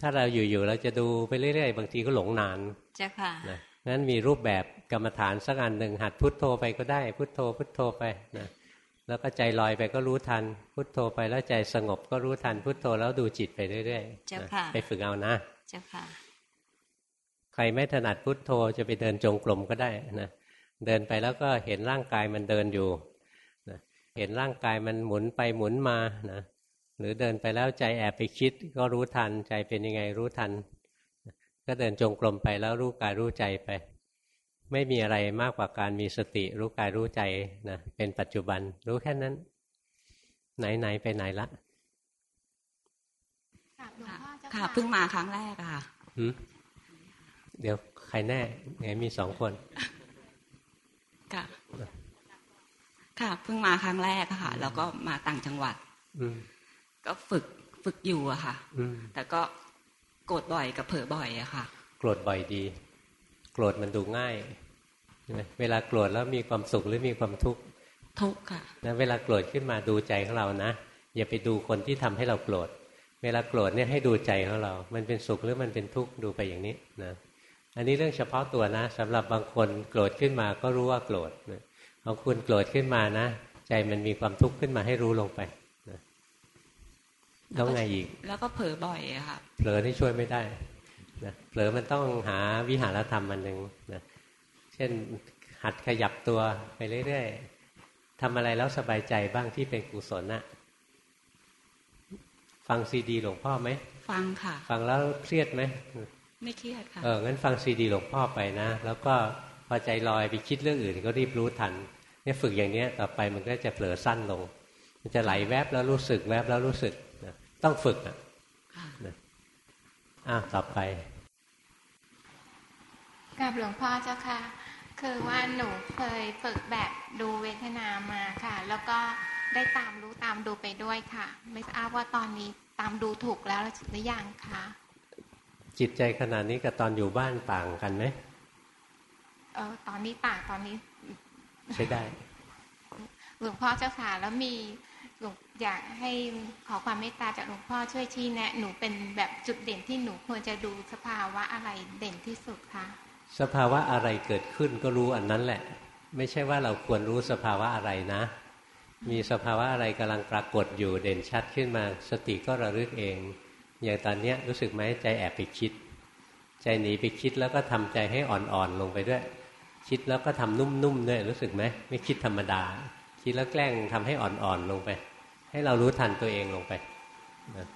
Speaker 1: ถ้าเราอยู่ๆเราจะดูไปเรื่อยๆ บางทีก็หลงนาน
Speaker 8: เจ้าค่ะ
Speaker 1: นะงั้นมีรูปแบบกรรมฐานสักอันหนึ่งหัดพุทโธไปก็ได้ พุทโธพุทโธไปนะ แล้วก็ใจลอยไปก็รู้ทัน พุทโธไปแล้วใจสงบก็รู้ทัน พุทโธแล้วดูจิตไปเรื่อย
Speaker 8: ๆเจ้าค่ะ
Speaker 1: ไปฝึกเอานะ
Speaker 8: เจ้าค่ะ
Speaker 1: ใครไม่ถนัดพุทโธจะไปเดินจงกรมก็ได้นะเดินไปแล้วก็เห็นร่างกายมันเดินอยู่นะเห็นร่างกายมันหมุนไปหมุนมานะหรือเดินไปแล้วใจแอบไปคิด ก็รู้ทันใจเป็นยังไงรู้ทัน ก็เดินจงกรมไปแล้วรู้กายรู้ใจไป ไม่มีอะไรมากกว่าการมีสติรู้กายรู้ใจนะเป็นปัจจุบันรู้แค่นั้น ไหนไหนไปไหนละ
Speaker 9: ค่ะเพิ่งมาครั้งแรกค่ะ
Speaker 1: เดี๋ยวใครแน่ไงมีสองคน
Speaker 9: ค่ะค่ะเพิ่งมาครั้งแรกค่ะ แล้วก็มาต่างจังหวัด
Speaker 1: อื
Speaker 9: ก็ฝึกฝึกอยู่อะค่ะแต่ก็โกรธบ่อยกับเผลอบ่อยอะค่ะ
Speaker 1: โกรธบ่อยดี โกรธมันดูง่ายเวลาโกรธแล้วมีความสุขหรือมีความทุกข์
Speaker 9: ทุกข์ค่ะ
Speaker 1: นะเวลาโกรธขึ้นมาดูใจของเรานะ อย่าไปดูคนที่ทำให้เราโกรธเวลาโกรธเนี่ยให้ดูใจของเรา มันเป็นสุขหรือมันเป็นทุกข์ดูไปอย่างนี้นะอันนี้เรื่องเฉพาะตัวนะสำหรับบางคนโกรธขึ้นมาก็รู้ว่าโกรธบางคนโกรธขึ้นมานะ ใจมันมีความทุกข์ขึ้นมาให้รู้ลงไปแล้วไงอีก
Speaker 9: แล้วก็เผลอบ่อยอะค่ะ
Speaker 1: เผลอที่ช่วยไม่ได้นะ เผลอมันต้องหาวิหารธรรมมันหนึ่งนะเช่นหัดขยับตัวไปเรื่อยๆทำอะไรแล้วสบายใจบ้างที่เป็นกุศลนะฟังซีดีหลวงพ่อไหม
Speaker 9: ฟังค่ะ
Speaker 1: ฟังแล้วเครียดไหม
Speaker 9: ไม่เครียดค่ะ
Speaker 1: เออ งั้นฟังซีดีหลวงพ่อไปนะ แล้วก็พอใจลอยไปคิดเรื่องอื่นก็รีบรู้ทัน เนี่ยฝึกอย่างเนี้ยต่อไปมันก็จะเผลอสั้นลง มันจะไหลแวบแล้วรู้สึกแวบแล้วรู้สึก ต้องฝึกอะอะต่อไป
Speaker 10: กับหลวงพ่อเจ้าค่ะ คือว่าหนูเคยฝึกแบบดูเวทนามาค่ะ แล้วก็ได้ตามรู้ตามดูไปด้วยค่ะ ไม่ทราบว่าตอนนี้ตามดูถูกแล้วหรือยังคะ
Speaker 1: จิตใจขนาดนี้กับตอนอยู่บ้านต่างกันไหม
Speaker 10: เออตอนนี้ต่างตอนนี้
Speaker 1: ใช้ได้
Speaker 10: หลวงพ่อเจ้าค่ะแล้วมีหลวงอยากให้ขอความเมตตาจากหลวงพ่อช่วยชี้แนะ หนูเป็นแบบจุดเด่นที่หนูควรจะดูสภาวะอะไรเด่นที่สุดคะ
Speaker 1: สภาวะอะไรเกิดขึ้นก็รู้อันนั้นแหละ ไม่ใช่ว่าเราควรรู้สภาวะอะไรนะ มีสภาวะอะไรกำลังปรากฏอยู่เด่นชัดขึ้นมาสติก็ระลึกเอง อย่างตอนนี้รู้สึกไหมใจแอบไปคิด ใจหนีไปคิดแล้วก็ทำใจให้อ่อนๆลงไปด้วย คิดแล้วก็ทำนุ่มๆด้วยรู้สึกไหมไม่คิดธรรมดา คิดแล้วแกล้งทำให้อ่อนๆลงไป ให้เรารู้ทันตัวเองลงไป
Speaker 10: นะ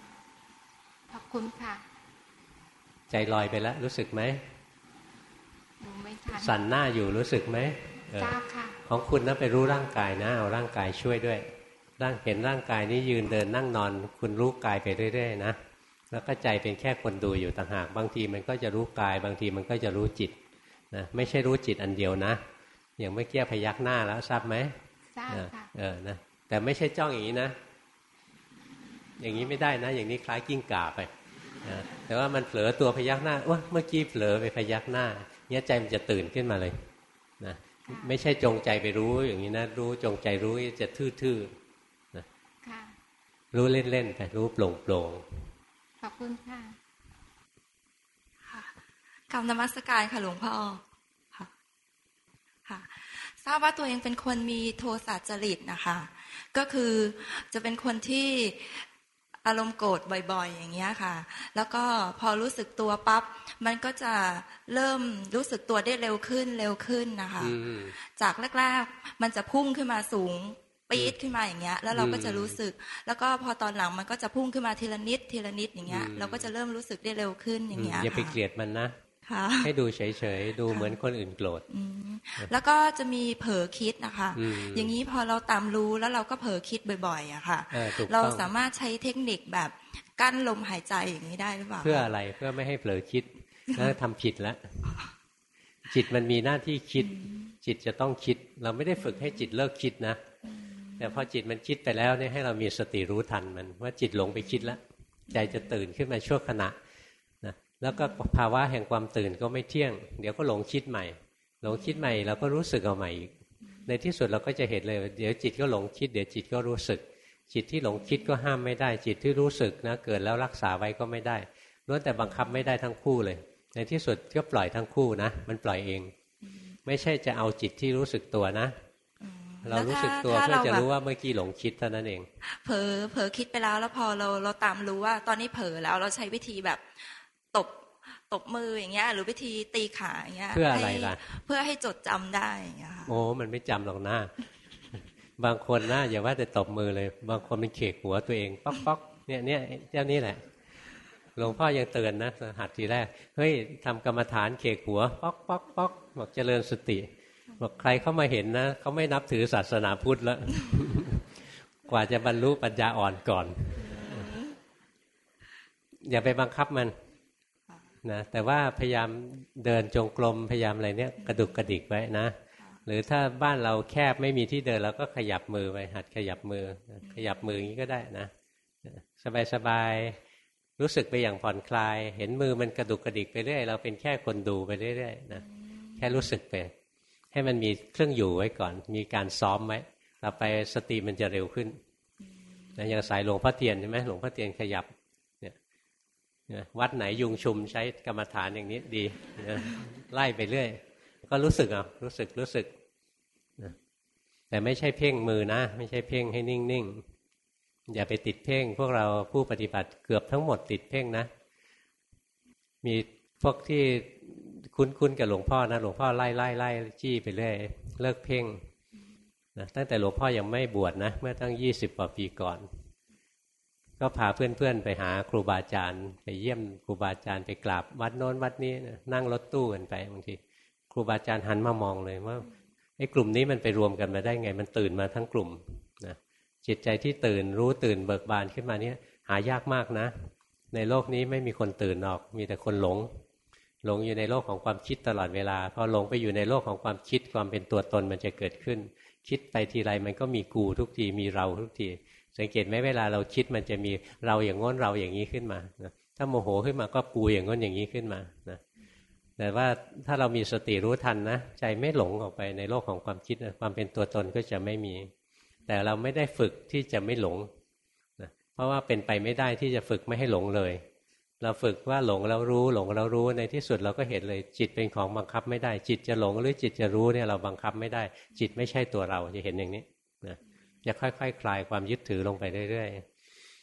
Speaker 10: ขอบคุณค่ะ
Speaker 1: ใจลอยไปแล้วรู้สึกไหม
Speaker 10: ไม่ทัน
Speaker 1: สั่นหน้าอยู่รู้สึกไหม
Speaker 10: ทราบค่ะ
Speaker 1: ของคุณนะไปรู้ร่างกายนะ เอาร่างกายช่วยด้วย ร่างเห็นร่างกายนี้ยืนเดินนั่งนอน คุณรู้กายไปเรื่อยๆนะแล้วก็ใจเป็นแค่คนดูอยู่ต่างหาก บางทีมันก็จะรู้กาย บางทีมันก็จะรู้จิตนะไม่ใช่รู้จิตอันเดียวนะ อย่างเมื่อกี้พยักหน้าแล้วทราบไหม
Speaker 10: ทราบค่ะเอ
Speaker 1: อนะแต่ไม่ใช่จ้องอย่างนี้นะ อย่างนี้ไม่ได้นะ อย่างนี้คล้ายกิ้งก่าไปนะแต่ว่ามันเผลอตัวพยักหน้าว่าเมื่อกี้เผลอไปพยักหน้า เนี้ยใจมันจะตื่นขึ้นมาเลยนะไม่ใช่จงใจไปรู้อย่างนี้นะรู้จงใจรู้จะทื่อๆนะรู้เล่นๆไปรู้โปร่งโปร่ง
Speaker 10: ขอบคุณค่ะ
Speaker 2: ค่ะคำนมัสการค่ะหลวงพ่อค่ะค่ะทราบว่าตัวเองเป็นคนมีโทสะจริตนะคะ ก็คือจะเป็นคนที่ อารมณ์โกรธบ่อย ๆ อย่างเงี้ยค่ะ แล้วก็พอรู้สึกตัวปั๊บมันก็จะเริ่มรู้สึกตัวได้เร็วขึ้นเร็วขึ้นนะคะ จากแรกๆมันจะพุ่งขึ้นมาสูงปี๊ดขึ้นมาอย่างเงี้ย แล้วเราก็จะรู้สึก แล้วก็พอตอนหลังมันก็จะพุ่งขึ้นมาทีละนิดทีละนิดอย่างเงี้ย เราก็จะเริ่มรู้สึกได้เร็วขึ้นอย่างเงี้ย
Speaker 1: อย่าไปเกลียดมันนะ ให้ดูเฉยๆ ดูเหมือนคนอื่นโกรธ
Speaker 2: แล้วก็จะมีเผลอคิดนะคะ อย่างนี้พอเราตามรู้แล้วเราก็เผลอคิดบ่อยๆอะค่ะ เราสามารถใช้เทคนิคแบบกั้นลมหายใจอย่างนี้ได้หรือเปล่า
Speaker 1: เพื่ออะไรเพื่อไม่ให้เผลอคิดแล้วทำผิดแล้วจิตมันมีหน้าที่คิด จิตจะต้องคิด เราไม่ได้ฝึกให้จิตเลิกคิดนะ แต่พอจิตมันคิดไปแล้วเนี่ยให้เรามีสติรู้ทันมันว่าจิตหลงไปคิดแล้ว ใจจะตื่นขึ้นมาชั่วขณะนะ แล้วก็ภาวะแห่งความตื่นก็ไม่เที่ยง เดี๋ยวก็หลงคิดใหม่ หลงคิดใหม่เราก็รู้สึกเอาใหม่อีก ในที่สุดเราก็จะเห็นเลย เดี๋ยวจิตก็หลงคิด เดี๋ยวจิตก็รู้สึก จิตที่หลงคิดก็ห้ามไม่ได้ จิตที่รู้สึกนะเกิดแล้วรักษาไว้ก็ไม่ได้ล้วนแต่บังคับไม่ได้ทั้งคู่เลย ในที่สุดก็ปล่อยทั้งคู่นะ มันปล่อยเอง ไม่ใช่จะเอาจิตที่รู้สึกตัวนะเรารู้สึกตัวเพื่อจะรู้ว่าเมื่อกี้หลงคิดเท่านั้นเอง
Speaker 2: เผลอเผลอคิดไปแล้วแล้วพอเราเราตามรู้ว่า ตอนนี้เผลอแล้วเราใช้วิธีแบบ ตบตบมืออย่างเงี้ย หรือวิธีตีขาอย่างเงี้ย
Speaker 1: เพื่ออะไรล่ะ
Speaker 2: เพื่อให้จดจำได้อย่างเงี้ยค่ะ
Speaker 1: โอ้มันไม่จำหรอกนะบางคนนะอย่าว่าแต่ตบมือเลย บางคนมันเขกหัวตัวเอง ป๊อกป๊อกเนี่ยเนี่ยเจ้านี่แหละหลวงพ่อยังเตือนนะหัดทีแรกเฮ้ยทำกรรมฐานเขกหัว ป๊อกป๊อกป๊อกบอกเจริญสติ บอกใครเข้ามาเห็นนะเขาไม่นับถือศาสนาพุทธแล้วกว่าจะบรรลุปัญญาอ่อนก่อน อย่าไปบังคับมัน นะแต่ว่าพยายามเดินจงกรมพยายามอะไรเนี้ยกระดุกกระดิกไว้นะ หรือถ้าบ้านเราแคบไม่มีที่เดินเราก็ขยับมือไปหัดขยับมือ ขยับมืออย่างนี้ก็ได้นะสบายสบายรู้สึกไปอย่างผ่อนคลาย เห็นมือมันกระดุกกระดิกไปเรื่อยเราเป็นแค่คนดูไปเรื่อยๆนะแค่รู้สึกไป ให้มันมีเครื่องอยู่ไว้ก่อน มีการซ้อมไว้เราไปสติมันจะเร็วขึ้นนะอย่างสายหลวงพ่อเทียนใช่ไหมหลวงพ่อเทียนขยับ วัดไหนยุงชุมใช้กรรมฐานอย่างนี้ดีไล่ไปเรื่อย ก็รู้สึกอะรู้สึกรู้สึกแต่ไม่ใช่เพ่งมือนะ ไม่ใช่เพ่งให้นิ่งๆอย่าไปติดเพ่ง พวกเราผู้ปฏิบัติเกือบทั้งหมดติดเพ่งนะ มีพวกที่คุ้นๆกับหลวงพ่อนะหลวงพ่อไล่ไล่ไล่จี้ไปเรื่อยเลิกเพ่งนะตั้งแต่หลวงพ่อยังไม่บวชนะ เมื่อตั้งยี่สิบกว่าปีก่อน ก็พาเพื่อนๆไปหาครูบาอาจารย์ ไปเยี่ยมครูบาอาจารย์ไปกราบวัดโน้นวัดนี้นั่งรถตู้กันไปบางทีครูบาอาจารย์หันมามองเลยว่าไอ้กลุ่มนี้มันไปรวมกันมาได้ไง มันตื่นมาทั้งกลุ่มนะจิตใจที่ตื่นรู้ตื่นเบิกบานขึ้นมาเนี้ยหายากมากนะ ในโลกนี้ไม่มีคนตื่นออก มีแต่คนหลง หลงอยู่ในโลกของความคิดตลอดเวลาพอหลงไปอยู่ในโลกของความคิดความเป็นตัวตนมันจะเกิดขึ้น คิดไปทีไรมันก็มีกูทุกทีมีเราทุกที สังเกตไหมเวลาเราคิดมันจะมีเราอย่างง้นเราอย่างนี้ขึ้นมาถ้าโมโหขึ้นมาก็ปูอย่างง้นอย่างนี้ขึ้นมานะแต่ว่าถ้าเรามีสติรู้ทันนะใจไม่หลงออกไปในโลกของความคิดนะความเป็นตัวตนก็จะไม่มี แต่เราไม่ได้ฝึกที่จะไม่หลงนะเพราะว่าเป็นไปไม่ได้ที่จะฝึกไม่ให้หลงเลย เราฝึกว่าหลงแล้วรู้หลงแล้วรู้ในที่สุดเราก็เห็นเลย จิตเป็นของบังคับไม่ได้ จิตจะหลงหรือจิตจะรู้เนี่ยเราบังคับไม่ได้ จิตไม่ใช่ตัวเราจะเห็นอย่างนี้ จะค่อยๆคคลายความยึดถือลงไปเรื่อย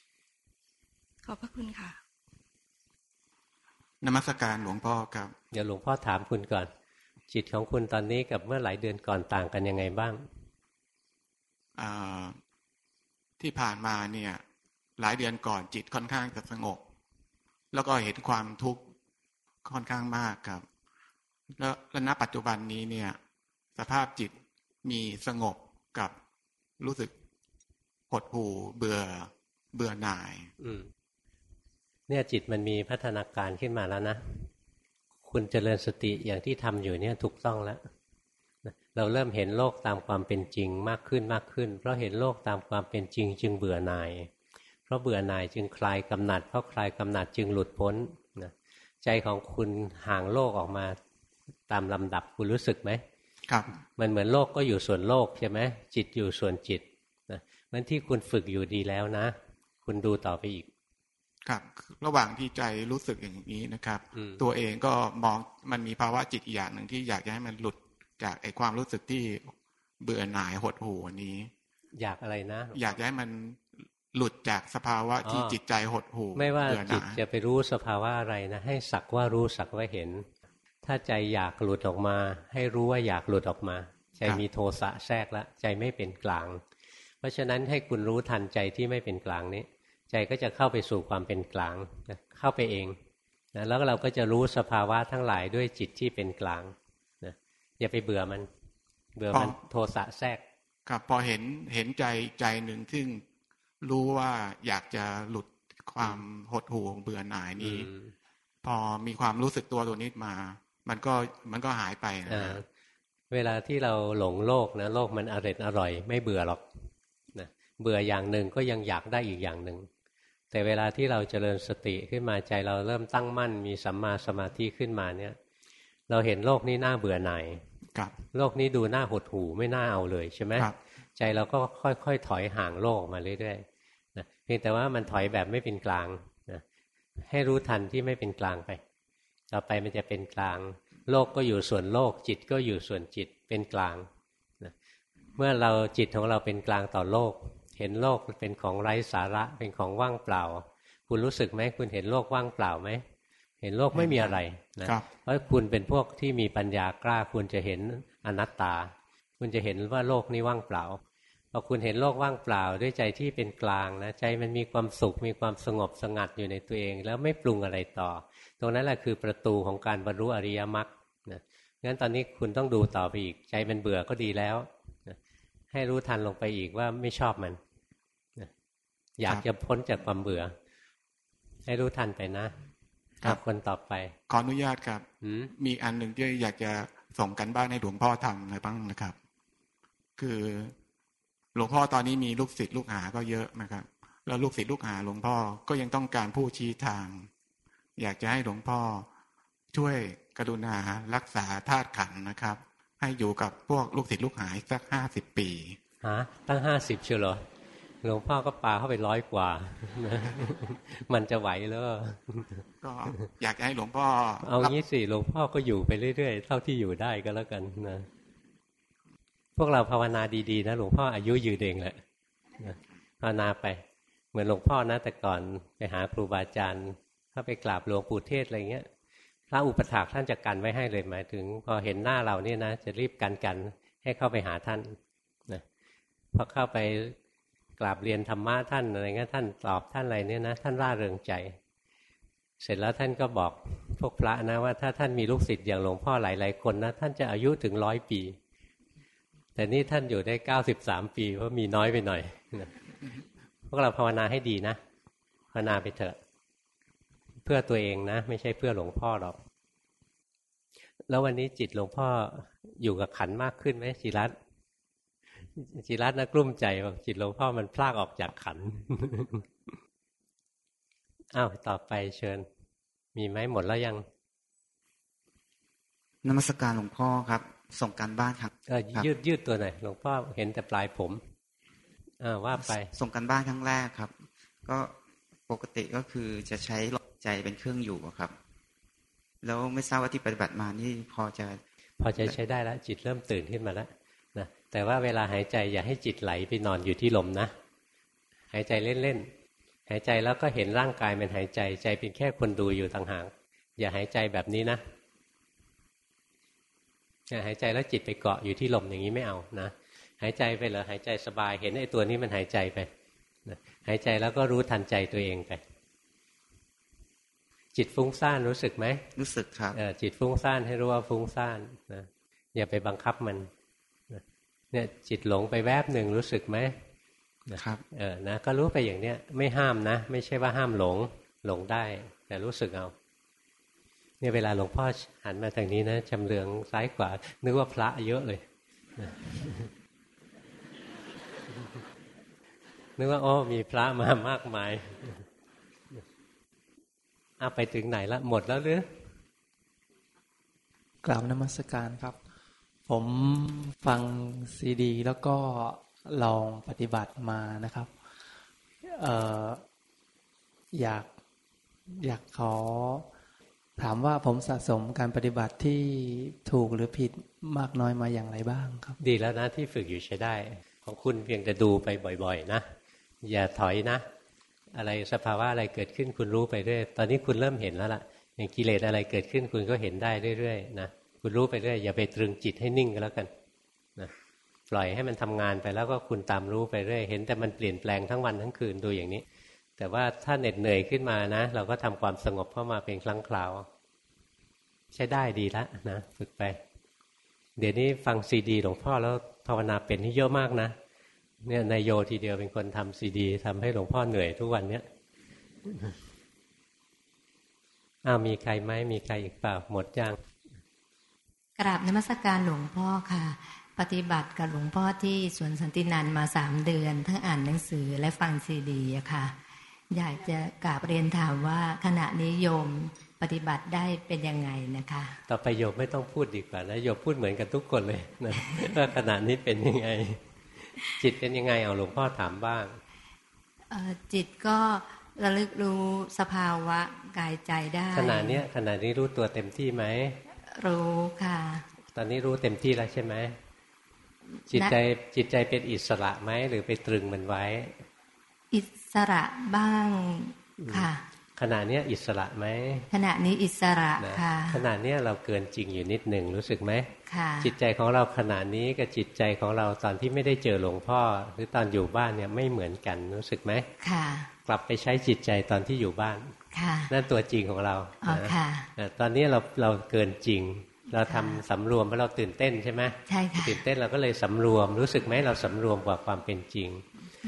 Speaker 2: ๆ ขอบพระคุณค่ะ
Speaker 11: นมัสการหลวงพ่อครับ
Speaker 1: เดี๋ยวหลวงพ่อถามคุณก่อน จิตของคุณตอนนี้กับเมื่อหลายเดือนก่อนต่างกันยังไงบ้าง
Speaker 11: ที่ผ่านมาเนี่ย หลายเดือนก่อนจิตค่อนข้างจะสงบ แล้วก็เห็นความทุกข์ค่อนข้างมากครับ แล้วณปัจจุบันนี้เนี่ย สภาพจิตมีสงบกับ รู้สึกหดหู่เบื่อ เบื่อหน่าย
Speaker 1: อืม เนี่ยจิตมันมีพัฒนาการขึ้นมาแล้วนะ คุณเจริญสติอย่างที่ทำอยู่เนี่ยถูกต้องแล้วเราเริ่มเห็นโลกตามความเป็นจริงมากขึ้นมากขึ้น เพราะเห็นโลกตามความเป็นจริง จึงเบื่อหน่าย เพราะเบื่อหน่ายจึงคลายกำหนัด เพราะคลายกำหนัดจึงหลุดพ้นนะใจของคุณห่างโลกออกมาตามลำดับคุณรู้สึกไหม
Speaker 11: ครับ
Speaker 1: มันเหมือนโลกก็อยู่ส่วนโลกใช่ไหมจิตอยู่ส่วนจิตนะมันที่คุณฝึกอยู่ดีแล้วนะ คุณดูต่อไปอีก
Speaker 11: ครับ ระหว่างที่ใจรู้สึกอย่างนี้นะครับ ตัวเองก็มองมันมีภาวะจิตอย่างหนึ่งที่อยากจะให้มันหลุดจากไอ้ความรู้สึกที่เบื่อหน่ายหดหู่นี้
Speaker 1: อยากอะไรนะ
Speaker 11: อยากให้มันหลุดจากสภาวะที่จิตใจหดหู่
Speaker 1: ไม่ว่าจิตจะไปรู้สภาวะอะไรนะ ให้สักว่ารู้สักว่าเห็น ถ้าใจอยากหลุดออกมา ให้รู้ว่าอยากหลุดออกมา ใจมีโทสะแทรกแล้วใจไม่เป็นกลาง เพราะฉะนั้นให้คุณรู้ทันใจที่ไม่เป็นกลางนี้ ใจก็จะเข้าไปสู่ความเป็นกลางเข้าไปเองนะแล้วเราก็จะรู้สภาวะทั้งหลายด้วยจิตที่เป็นกลางนะอย่าไปเบื่อมัน เบื่อมันโทสะแทรก
Speaker 11: ครับพอเห็นเห็นใจใจหนึ่งซึ่งรู้ว่าอยากจะหลุดความหดหู่เบื่อหน่ายนี้ พอมีความรู้สึกตัวตัวนี้มา มันก็มันก็หายไปนะ
Speaker 1: เวลาที่เราหลงโลกนะโลกมันอร่อยอร่อย ไม่เบื่อหรอกนะเบื่ออย่างหนึ่งก็ยังอยากได้อีกอย่างหนึ่งแต่เวลาที่เราเจริญสติขึ้นมาใจเราเริ่มตั้งมั่นมีสัมมาสมาธิขึ้นมาเนี่ย เราเห็นโลกนี้น่าเบื่อหน่ายโลกนี้ดูน่าหดหู่ไม่น่าเอาเลยใช่ไหมใจเราก็ค่อยๆถอยห่างโลกมาเรื่อยๆนะเพียงแต่ว่ามันถอยแบบไม่เป็นกลางนะให้รู้ทันที่ไม่เป็นกลางไป ต่อไปมันจะเป็นกลาง โลกก็อยู่ส่วนโลก จิตก็อยู่ส่วนจิตเป็นกลางนะเมื่อเราจิตของเราเป็นกลางต่อโลก เห็นโลกเป็นของไร้สาระเป็นของว่างเปล่า คุณรู้สึกไหมคุณเห็นโลกว่างเปล่าไหมเห็นโลกไม่มีอะไรนะเพราะคุณเป็นพวกที่มีปัญญากล้าคุณจะเห็นอนัตตา คุณจะเห็นว่าโลกนี้ว่างเปล่าพอคุณเห็นโลกว่างเปล่าด้วยใจที่เป็นกลางนะใจมันมีความสุขมีความสงบสงัดอยู่ในตัวเอง แล้วไม่ปรุงอะไรต่อ ตรงนั้นแหละคือประตูของการบรรลุอริยมรรคนะงั้นตอนนี้คุณต้องดูต่อไปอีกใจมันเบื่อก็ดีแล้วนะให้รู้ทันลงไปอีกว่าไม่ชอบมันนะอยากจะพ้นจากความเบื่อ ให้รู้ทันไปนะครับคนต่อไป
Speaker 11: ขออนุญาตครับมีอันหนึ่งที่อยากจะส่งกันบ้านให้หลวงพ่อทำนะบ้างนะครับ คือหลวงพ่อตอนนี้มีลูกศิษย์ลูกหาก็เยอะนะครับ แล้วลูกศิษย์ลูกหาหลวงพ่อก็ยังต้องการผู้ชี้ทาง อยากจะให้หลวงพ่อช่วยกรุณารักษาธาตุขันนะครับ ให้อยู่กับพวกลูกศิษย์ลูกหาสักห้าสิบปี
Speaker 1: ฮะตั้งห้าสิบเชียวเหรอหลวงพ่อก็ปาเข้าไปร้อยกว่า มันจะไหวแล้ว
Speaker 11: ก็อยากให้หลวงพ่อ
Speaker 1: เอางี้สิหลวงพ่อก็อยู่ไปเรื่อยๆ เท่าที่อยู่ได้ก็แล้วกันนะ พวกเราภาวนาดีๆนะหลวงพ่ออายุยืนเองแหละภาวนาไป เหมือนหลวงพ่อนะแต่ก่อนไปหาครูบาอาจารย์ ถ้าไปกราบหลวงปู่เทศอะไรเงี้ยพระอุปถากท่านจะกันไว้ให้เลยหมายถึง พอเห็นหน้าเราเนี่ยนะจะรีบกันกันให้เข้าไปหาท่านนะพอเข้าไปกราบเรียนธรรมะท่านอะไรเงี้ยท่านตอบท่านอะไรเนี่ยนะท่านร่าเริงใจ เสร็จแล้วท่านก็บอกพวกพระนะว่าถ้าท่านมีลูกศิษย์อย่างหลวงพ่อหลาย ๆ คนนะท่านจะอายุถึงร้อยปี แต่นี่ท่านอยู่ได้เก้าสิบสามปีเพราะมีน้อยไปหน่อยพวกเราภาวนาให้ดีนะภาวนาไปเถอะ เพื่อตัวเองนะ ไม่ใช่เพื่อหลวงพ่อหรอก แล้ววันนี้จิตหลวงพ่ออยู่กับขันมากขึ้นไหมจิรัตจิรัตนะกลุ้มใจว่าจิตหลวงพ่อมันพลากออกจากขันอ้าวต่อไปเชิญ มีไหมหมดแล้วยัง
Speaker 12: นมัสการหลวงพ่อครับ ส่งการบ้านครับ
Speaker 1: เออยืดยืดตัวหน่อยหลวงพ่อเห็นแต่ปลายผมอ่าว่าไป
Speaker 12: ส่งการบ้านครั้งแรกครับ ก็ปกติก็คือจะใช้หลอด ใจเป็นเครื่องอยู่ครับ แล้วไม่ทราบว่าที่ปฏิบัติมานี่พอจะ
Speaker 1: พอจะใช้ได้แล้วจิตเริ่มตื่นขึ้นมาแล้วนะแต่ว่าเวลาหายใจอย่าให้จิตไหลไปนอนอยู่ที่ลมนะ หายใจเล่นๆหายใจแล้วก็เห็นร่างกายมันหายใจ ใจเป็นแค่คนดูอยู่ต่างหากอย่าหายใจแบบนี้นะอย่าหายใจแล้วจิตไปเกาะอยู่ที่ลมอย่างนี้ไม่เอานะหายใจไปเหรอหายใจสบายเห็นไอ้ตัวนี้มันหายใจไปหายใจแล้วก็รู้ทันใจตัวเองไป จิตฟุ้งซ่านรู้สึกไหม
Speaker 12: รู้สึกครับ
Speaker 1: จิตฟุ้งซ่านให้รู้ว่าฟุ้งซ่านนะอย่าไปบังคับมันเนี่ยจิตหลงไปแวบหนึ่งรู้สึกไหม
Speaker 12: ครับ
Speaker 1: เออนะก็รู้ไปอย่างเนี้ยไม่ห้ามนะ ไม่ใช่ว่าห้ามหลงหลงได้ แต่รู้สึกเอาเนี่ยเวลาหลวงพ่อหันมาทางนี้นะจำเลืองซ้ายขวานึกว่าพระเยอะเลยนึกว่าโอ้มีพระมามากมาย อาไปถึงไหนละหมดแล้วหรือ
Speaker 13: กราบนมัสการครับ ผมฟังซีดี แล้วก็ลองปฏิบัติมานะครับอออยากอยากขอ ถามว่าผมสะสมการปฏิบัติที่ถูกหรือผิดมากน้อยมาอย่างไรบ้างครับ
Speaker 1: ดีแล้วนะที่ฝึกอยู่ใช้ได้ ของคุณเพียงแต่ดูไปบ่อย ๆ นะ อย่าถอยนะ อะไรสภาวะอะไรเกิดขึ้นคุณรู้ไปเรื่อยตอนนี้คุณเริ่มเห็นแล้วล่ะอย่างกิเลสอะไรเกิดขึ้นคุณก็เห็นได้เรื่อยๆนะคุณรู้ไปเรื่อยอย่าไปตรึงจิตให้นิ่งก็แล้วกันนะปล่อยให้มันทำงานไปแล้วก็คุณตามรู้ไปเรื่อยเห็นแต่มันเปลี่ยนแปลงทั้งวันทั้งคืนดูอย่างนี้ แต่ว่าถ้าเหน็ดเหนื่อยขึ้นมานะ เราก็ทำความสงบเข้ามาเป็นครั้งคราว ใช้ได้ดีแล้วนะฝึกไป เดี๋ยวนี้ฟังซีดีหลวงพ่อแล้วภาวนาเป็นที่เยอะมากนะ เนี่ยนายโยทีเดียวเป็นคนทำซีดีทำให้หลวงพ่อเหนื่อยทุกวันเนี้ยอ้าวมีใครไหมมีใครอีกเปล่าหมดยัง
Speaker 14: กราบนมัสการหลวงพ่อค่ะ ปฏิบัติกับหลวงพ่อที่สวนสันตินันมาสามเดือน ทั้งอ่านหนังสือและฟังซีดีอะค่ะ อยากจะกราบเรียนถามว่าขณะนี้โยมปฏิบัติได้เป็นยังไงนะคะ
Speaker 1: ต่อไปโยมไม่ต้องพูดดีกว่านะโยมพูดเหมือนกันทุกคนเลยนะว่าขณะนี้เป็นยังไง จิตเป็นยังไงเอาหลวงพ่อถามบ้าง
Speaker 14: เอ่อจิตก็ระลึกรู้สภาวะกายใจได้
Speaker 1: ขณะเนี้ยขณะนี้รู้ตัวเต็มที่ไหม
Speaker 14: รู้ค่ะ
Speaker 1: ตอนนี้รู้เต็มที่แล้วใช่ไหมจิตใจจิตใจเป็นอิสระไหมหรือไปตรึงมันไว้
Speaker 14: อิสระบ้างค่ะ
Speaker 1: ขณะเนี้ยอิสระไหม
Speaker 14: ขณะนี้อิสระ
Speaker 1: นะ
Speaker 14: ค่ะ
Speaker 1: ขณะเนี้ยเราเกินจริงอยู่นิดหนึ่งรู้สึกไหม
Speaker 14: ค่ะ
Speaker 1: จิตใจของเราขณะนี้กับจิตใจของเราตอนที่ไม่ได้เจอหลวงพ่อ หรือตอนอยู่บ้านเนี่ยไม่เหมือนกันรู้สึกไหม
Speaker 14: ค่ะ
Speaker 1: กลับไปใช้จิตใจตอนที่อยู่บ้าน
Speaker 14: ค่ะ
Speaker 1: นั่นตัวจริงของเรา
Speaker 14: อ๋อ
Speaker 1: นะ
Speaker 14: ค่ะ
Speaker 1: อะตอนนี้เราเราเกินจริง เราทำสำรวมเพราะเราตื่นเต้นใช่ไหม
Speaker 14: ใช่ค่ะ
Speaker 1: ตื่นเต้นเราก็เลยสำรวม รู้สึกไหมเราสำรวมกว่าความเป็นจริง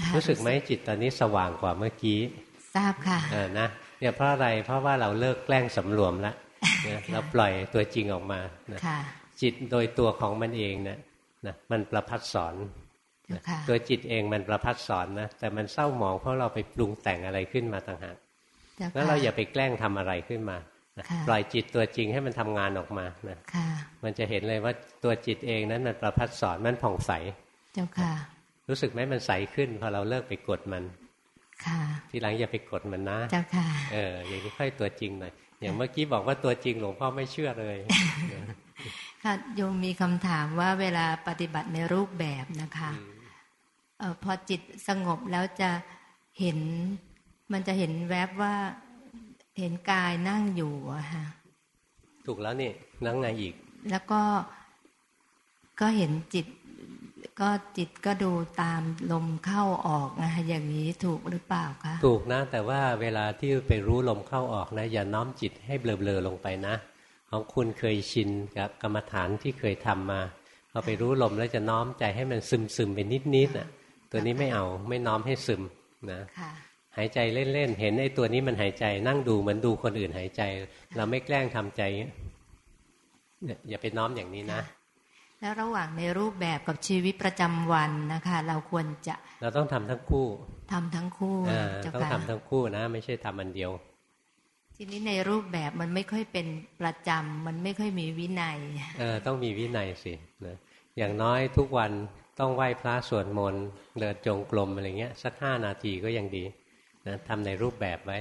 Speaker 14: ค่ะ
Speaker 1: รู้สึกไหมจิตตอนนี้สว่างกว่าเมื่อกี้
Speaker 14: ทราบค่ะ
Speaker 1: เออนะเนี่ยเพราะอะไรเพราะว่าเราเลิกแกล้งสำรวมแล้วนะเราปล่อยตัวจริงออกมานะ
Speaker 14: ค่ะ
Speaker 1: จิตโดยตัวของมันเองเนี่ยนะมันประพัดสอนนะ
Speaker 14: ค่ะ
Speaker 1: ตัวจิตเองมันประพัดสอนนะแต่มันเศร้าหมองเพราะเราไปปรุงแต่งอะไรขึ้นมาต่างหาก
Speaker 14: เจ้า
Speaker 1: งั้นเราอย่า
Speaker 14: ค่ะ
Speaker 1: ไปแกล้งทำอะไรขึ้นมานะ
Speaker 14: ค่ะ
Speaker 1: ปล่อยจิตตัวจริงให้มันทำงานออกมานะ
Speaker 14: ค่ะ
Speaker 1: มันจะเห็นเลยว่าตัวจิตเองนั้นมันประพัดสอนมันผ่องใส
Speaker 14: เจ้าค่ะ
Speaker 1: รู้สึกไหมมันใสขึ้นพอเราเลิกไปกดมัน
Speaker 14: ค่ะ
Speaker 1: ทีหลังอย่าไปกดมันนะ
Speaker 14: เจ้าค่ะ
Speaker 1: เออ อย่างนี้ค่อยตัวจริงหน่อย อย่างเมื่อกี้บอกว่าตัวจริงหลวงพ่อไม่เชื่อเลย
Speaker 14: ค่ะโยมมีคำถามว่าเวลาปฏิบัติในรูปแบบนะคะเออพอจิตสงบแล้วจะเห็น มันจะเห็นแวบว่าเห็นกายนั่งอยู่อะค่ะ
Speaker 1: ถูกแล้วนี่นั่งไงอีก
Speaker 14: แล้วก็ก็เห็นจิต ก็จิตก็ดูตามลมเข้าออกนะคะอย่างนี้ถูกหรือเปล่าคะ
Speaker 1: ถูกนะ แต่ว่าเวลาที่ไปรู้ลมเข้าออกนะ อย่าน้อมจิตให้เบลอๆลงไปนะ ของคุณเคยชินกับกรรมฐานที่เคยทำมาพอไปรู้ลมแล้วจะน้อมใจให้มันซึมซึมๆไปนิดๆน่ะ ตัวนี้ไม่เอาไม่น้อมให้ซึมนะ
Speaker 14: ค่ะ
Speaker 1: หายใจเล่นๆเห็นไอ้ตัวนี้มันหายใจ นั่งดูเหมือนดูคนอื่นหายใจ เราไม่แกล้งทำใจอย่างเงี้ยเนี่ยอย่าไปน้อมอย่างนี้นะ
Speaker 14: แล้วระหว่างในรูปแบบกับชีวิตประจำวันนะคะ เราควรจะ
Speaker 1: เราต้องทำทั้งคู่
Speaker 14: ทำทั้งคู่
Speaker 1: อ่า
Speaker 14: เจ้า
Speaker 1: ต้อง
Speaker 14: ค่ะ
Speaker 1: ทำทั้งคู่นะ ไม่ใช่ทำอันเดียว
Speaker 14: ทีนี้ในรูปแบบมันไม่ค่อยเป็นประจำมันไม่ค่อยมีวินัย
Speaker 1: เออต้องมีวินัยสินะอย่างน้อยทุกวันต้องไหว้พระสวดมนต์เดินจงกรมอะไรเงี้ยสักห้านาทีก็ยังดีนะทำในรูปแบบไว้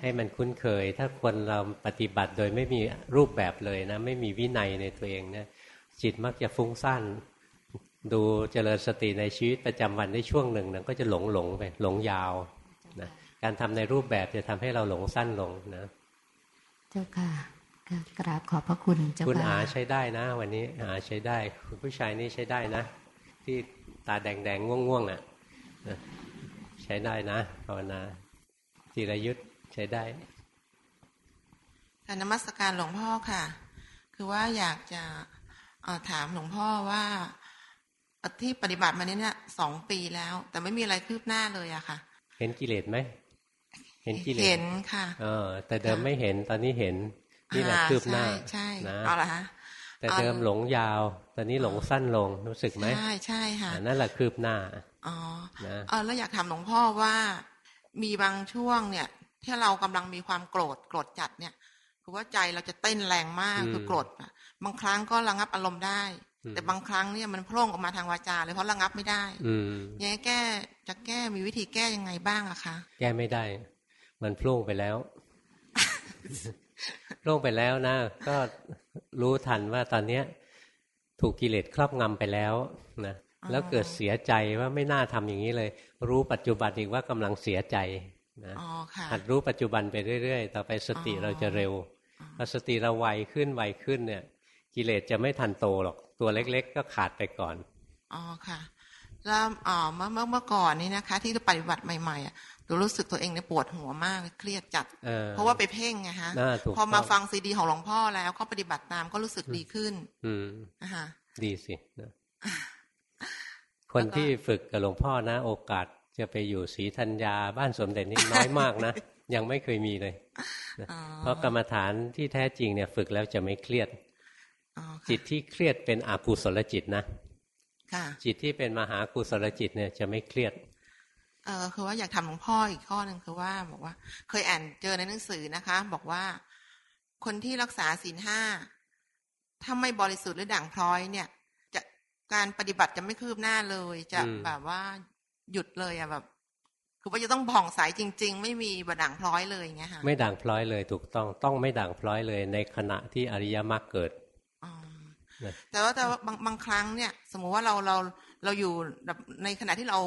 Speaker 1: ให้มันคุ้นเคย ถ้าคนเราปฏิบัติโดยไม่มีรูปแบบเลยนะ ไม่มีวินัยในตัวเองเนี่ยจิตมักจะฟุ้งซ่านดูเจริญสติในชีวิตประจำวันได้ช่วงหนึ่งนะก็จะหลงหลงไปหลงยาวนะการทำในรูปแบบจะทำให้เราหลงสั้นลงนะ
Speaker 14: เจ้าค่ะค่ะกราบขอบพระคุณเจ้า
Speaker 1: คุณอา
Speaker 14: ค่ะ
Speaker 1: ใช้ได้นะ วันนี้อาใช้ได้ คุณผู้ชายนี่ใช้ได้นะ ที่ตาแดงๆง่วงๆอะนะใช้ได้นะภาวนาจิรยุทธ์ใช้ได้
Speaker 15: การนมัสการหลวงพ่อค่ะ คือว่าอยากจะเอ่อถามหลวงพ่อว่าเอ่อที่ปฏิบัติมานี้เนี่ยสองปีแล้ว แต่ไม่มีอะไรคืบหน้าเลยอะค่ะ
Speaker 1: เห็นกิเลสไหม เห็นกิเลส
Speaker 15: เห็นค่ะ
Speaker 1: เออ แต่เดิมไม่เห็นตอนนี้เห็นนี่แหละ
Speaker 15: อ่า
Speaker 1: คืบหน้า
Speaker 15: ใช่ใช่
Speaker 1: นะ
Speaker 15: เอาละฮะ
Speaker 1: แต่
Speaker 15: เอา
Speaker 1: เดิมหลงยาว ตอนนี้หลงสั้นลงรู้สึกไหม
Speaker 15: ใช่ใช่ค่ะ
Speaker 1: อ่านั่นแหละคืบหน้า
Speaker 15: อ๋อ
Speaker 1: นะ
Speaker 15: เออแล้วอยากถามหลวงพ่อว่า มีบางช่วงเนี่ยที่เรากำลังมีความโกรธโกรธจัดเนี่ยคือว่าใจเราจะเต้นแรงมาก
Speaker 1: อืม
Speaker 15: คือโกรธอะบางครั้งก็ระงับอารมณ์ได้
Speaker 1: อืม
Speaker 15: แต่บางครั้งเนี่ยมันโพล่งออกมาทางวาจาเลยเพราะระงับไม่ได้
Speaker 1: อืม
Speaker 15: ยังไงแก้จะแก้มีวิธีแก้ยังไงบ้างอะคะ
Speaker 1: แก้ไม่ได้ มันพลุ่งไปแล้วพลุ่งไปแล้วนะ ก็รู้ทันว่าตอนเนี้ย ถูกกิเลสครอบงำไปแล้วนะแล้วเกิดเสียใจว่าไม่น่าทำอย่างนี้เลย รู้ปัจจุบันอีกว่ากำลังเสียใจนะ
Speaker 15: อ๋อค่ะ
Speaker 1: หัดรู้ปัจจุบันไปเรื่อยๆ ต่อไปสติเราจะเร็วพอสติเราไวขึ้นไวขึ้นเนี่ย กิเลสจะไม่ทันโตหรอก ตัวเล็ก ๆ ก็ขาดไปก่อน
Speaker 15: อ๋อค่ะ แล้วอ๋อเมื่อเมื่อเมื่อก่อนนี้นะคะ ที่ปฏิบัติใหม่ๆอะ หนูรู้สึกตัวเองเนี่ยปวดหัวมากเครียดจัด
Speaker 1: เออ
Speaker 15: เพราะว่าไปเพ่งไงฮะ
Speaker 1: น่าถูก
Speaker 15: พอมา
Speaker 1: ต้อง
Speaker 15: ฟังซีดีของหลวงพ่อแล้วก็ปฏิบัติตามก็รู้สึกดีขึ้น
Speaker 1: อืม
Speaker 15: นะคะ
Speaker 1: ดีสินะคนที่ฝึกกับหลวงพ่อนะ โอกาสจะไปอยู่ศรีธัญญาบ้านสมเด็จนี่น้อยมากนะ ยังไม่เคยมีเลยนะเพราะกรรมฐานที่แท้จริงเนี่ยฝึกแล้วจะไม่เครียด จิตที่เครียดเป็นอกุศลจิตนะ
Speaker 15: ค่ะ
Speaker 1: จิตที่เป็นมหากุศลจิตเนี่ยจะไม่เครียด
Speaker 15: เออคือว่าอยากทำหลวงพ่ออีกข้อหนึ่งคือว่าบอกว่า เคยอ่านเจอในหนังสือนะคะ บอกว่าคนที่รักษาศีลห้าถ้าไม่บริสุทธิ์หรือด่างพร้อยเนี่ย จะการปฏิบัติจะไม่คืบหน้าเลย จะ
Speaker 1: อืม
Speaker 15: แบบว่าหยุดเลยอะแบบ คือว่าจะต้องผ่องใสจริง ๆ ไม่มีบด่างพร้อยเลยอย่างเงี้ยค่ะ
Speaker 1: ไม่ด่างพร้อยเลยถูกต้องต้องไม่ด่างพร้อยเลยในขณะที่อริยมรรคเกิดนะ
Speaker 15: แต่ว่าแต่ว่าบางบางครั้งเนี่ย สมมุติว่าเราเราเราอยู่แบบในขณะที่เรา